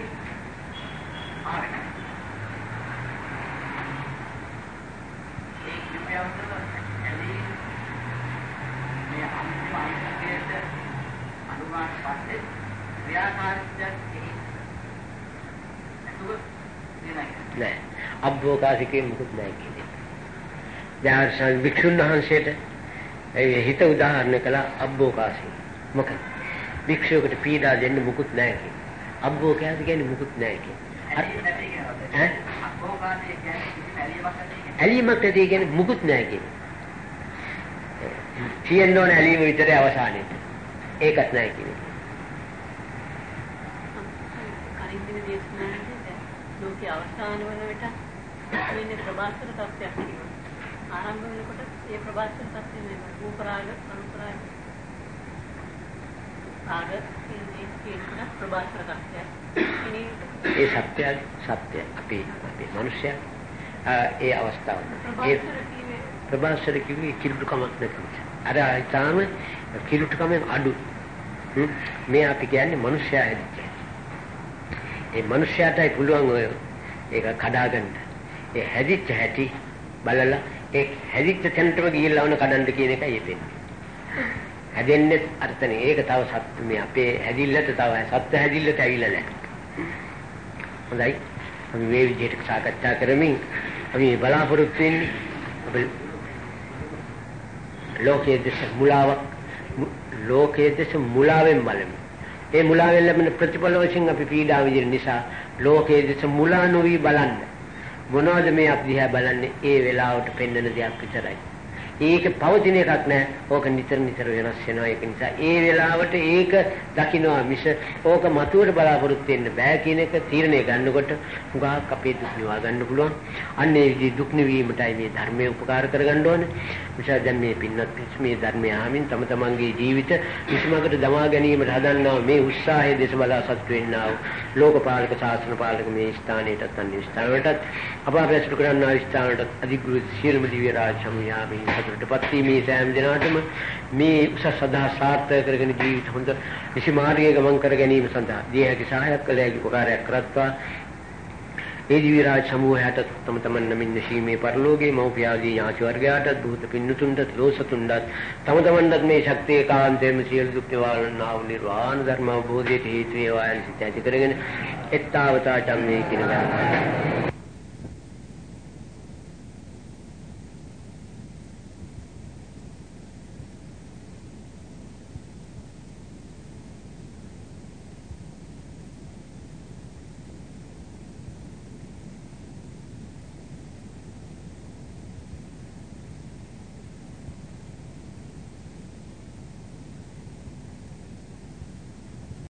ආරක ඒ කිව්වවද ඇලි මේ අන්තිම අංකයට අනුමාන පස්සේ ක්‍රියාකාරීත්වයක් එහි නැතුව නෑ අබ්බෝකාසිකේ මුකුත් නෑ කියන්නේ. දැන් වික්ෂුන් වහන්සේට ඒ හිත උදාහරණ කළා අබ්බෝකාසී. මොකද වික්ෂුවකට පීඩා දෙන්න මුකුත් නෑ කියන්නේ. අබ්බෝකාසී කියන්නේ මුකුත් නෑ කියන්නේ. ඈ අපෝ කාසේ කියන්නේ කිසි ඇලියක් නැති ඇලීමක් නැති කියන්නේ මුකුත් නෑ කියන්නේ. තියෙන්න ඕන ඇලීම විතරේ අවසානයේ. ඒකත් නෑ කියන්නේ. ලෝකයේ අවසාන වන විට මෙන්න ප්‍රබාස්තර තත්ත්වයක් තියෙනවා. ආරම්භ වෙනකොට ඒ ප්‍රබාස්තර තත්ත්වෙ නෙමෙයි රූපරාග අනුපරාග ආග කියන්නේ කියන ප්‍රබාස්තර තත්ත්වයක්. ඒ සත්‍ය සත්‍ය අපේ අපේ මිනිස්යා ඒ අවස්ථාව. ඒ ප්‍රබාස්තර කිව්වේ කිලුටුකමක් නැති. අර ඊටාම කිලුටුකමෙන් අඩු. මේ අපි කියන්නේ මිනිස්යා හැදිච්ච. ඒ මිනිස්යාටයි පුළුවන් ඔය ඒක කඩාගන්න. ඒ හැදිච්ච හැටි බලලා ඒ හැදිච්ච තැනටම ගිහිල්ලා වුණ කඩන්න කියන එකයි එපෙන්නේ. හැදෙන්නේ අර්ථනේ. ඒක තව සත්‍ය මේ අපේ හැදිල්ලට තව සත්‍ය හැදිල්ලට ඇවිල්ලා නැහැ. හොඳයි. අපි මේ විදිහට සාකච්ඡා කරමින් අපි බලාපොරොත්තු වෙන්නේ අපි ලෝකයේ දේශ මුලාවක් ලෝකයේ දේශ මුලාවෙන් බලමු. ඒ මුලාවෙන් ලැබෙන ප්‍රතිඵල වශයෙන් අපි පීඩා විඳින නිසා ලෝකයේ දේශ මුලා නොවි බලන්න. මොනවද මේ අපි දිහා බලන්නේ ඒ වෙලාවට පෙන්වන දෙයක් විතරයි. ඒක පවතින එකක් නෑ. ඕක නිතර නිතර වෙනස් වෙනවා. ඒක නිසා ඒ වෙලාවට ඒක දකින්නවා මිස ඕක මතුවට බලාපොරොත්තු වෙන්න බෑ කියන එක තීරණය ගන්නකොට හුඟක් අපේ දුක් නිවා ගන්න පුළුවන්. අන්න ඒ විදිහ දුක් නිවීමටයි මේ ධර්මයේ උපකාර කරගන්න ඕනේ. නිසා දැන් මේ පින්වත් පිස් මේ ධර්මය ආමින් තම තමන්ගේ ජීවිත කිසිමකට දමා ගැනීමට හදන්නා මේ උත්සාහයේ දේශ බලා සත්‍ය වෙන්නා වූ ලෝකපාලක ශාසන පාලක මේ ස්ථානයටත් අන්‍ය ස්ථානවලටත් අප රැස්තු කරන්නා ස්ථානවලට අධිග්‍රහ සියලුම දිව්‍ය රාජ සමයාමී සතුටටපත් වීමේ සෑම දිනාටම මේ උසස් සදා සාර්ථක කරගෙන ජීවිත හොඳ නිසි මාර්ගයේ ගමන් කර ගැනීම සඳහා දී හැකි සහායක් කළ හැකි උපකාරයක් කරත්වා. ඒ දිව්‍ය රාජ සමූහයට තම තමන් නමින් නැසීමේ පරිලෝකයේ මෞපියාදී ඥාති වර්ගයාට භූත පින්නතුන්ට ලෝසතුන්ට තම තමන්ට මේ ශක්තිය කාන්තේම සියලු දුක් නිවාරණා වූ නිර්වාණ ධර්ම අවබෝධයට හේතු වේවා යන සිත ඇති කරගෙන එත්තාවතා චම්මේ කියන ගාන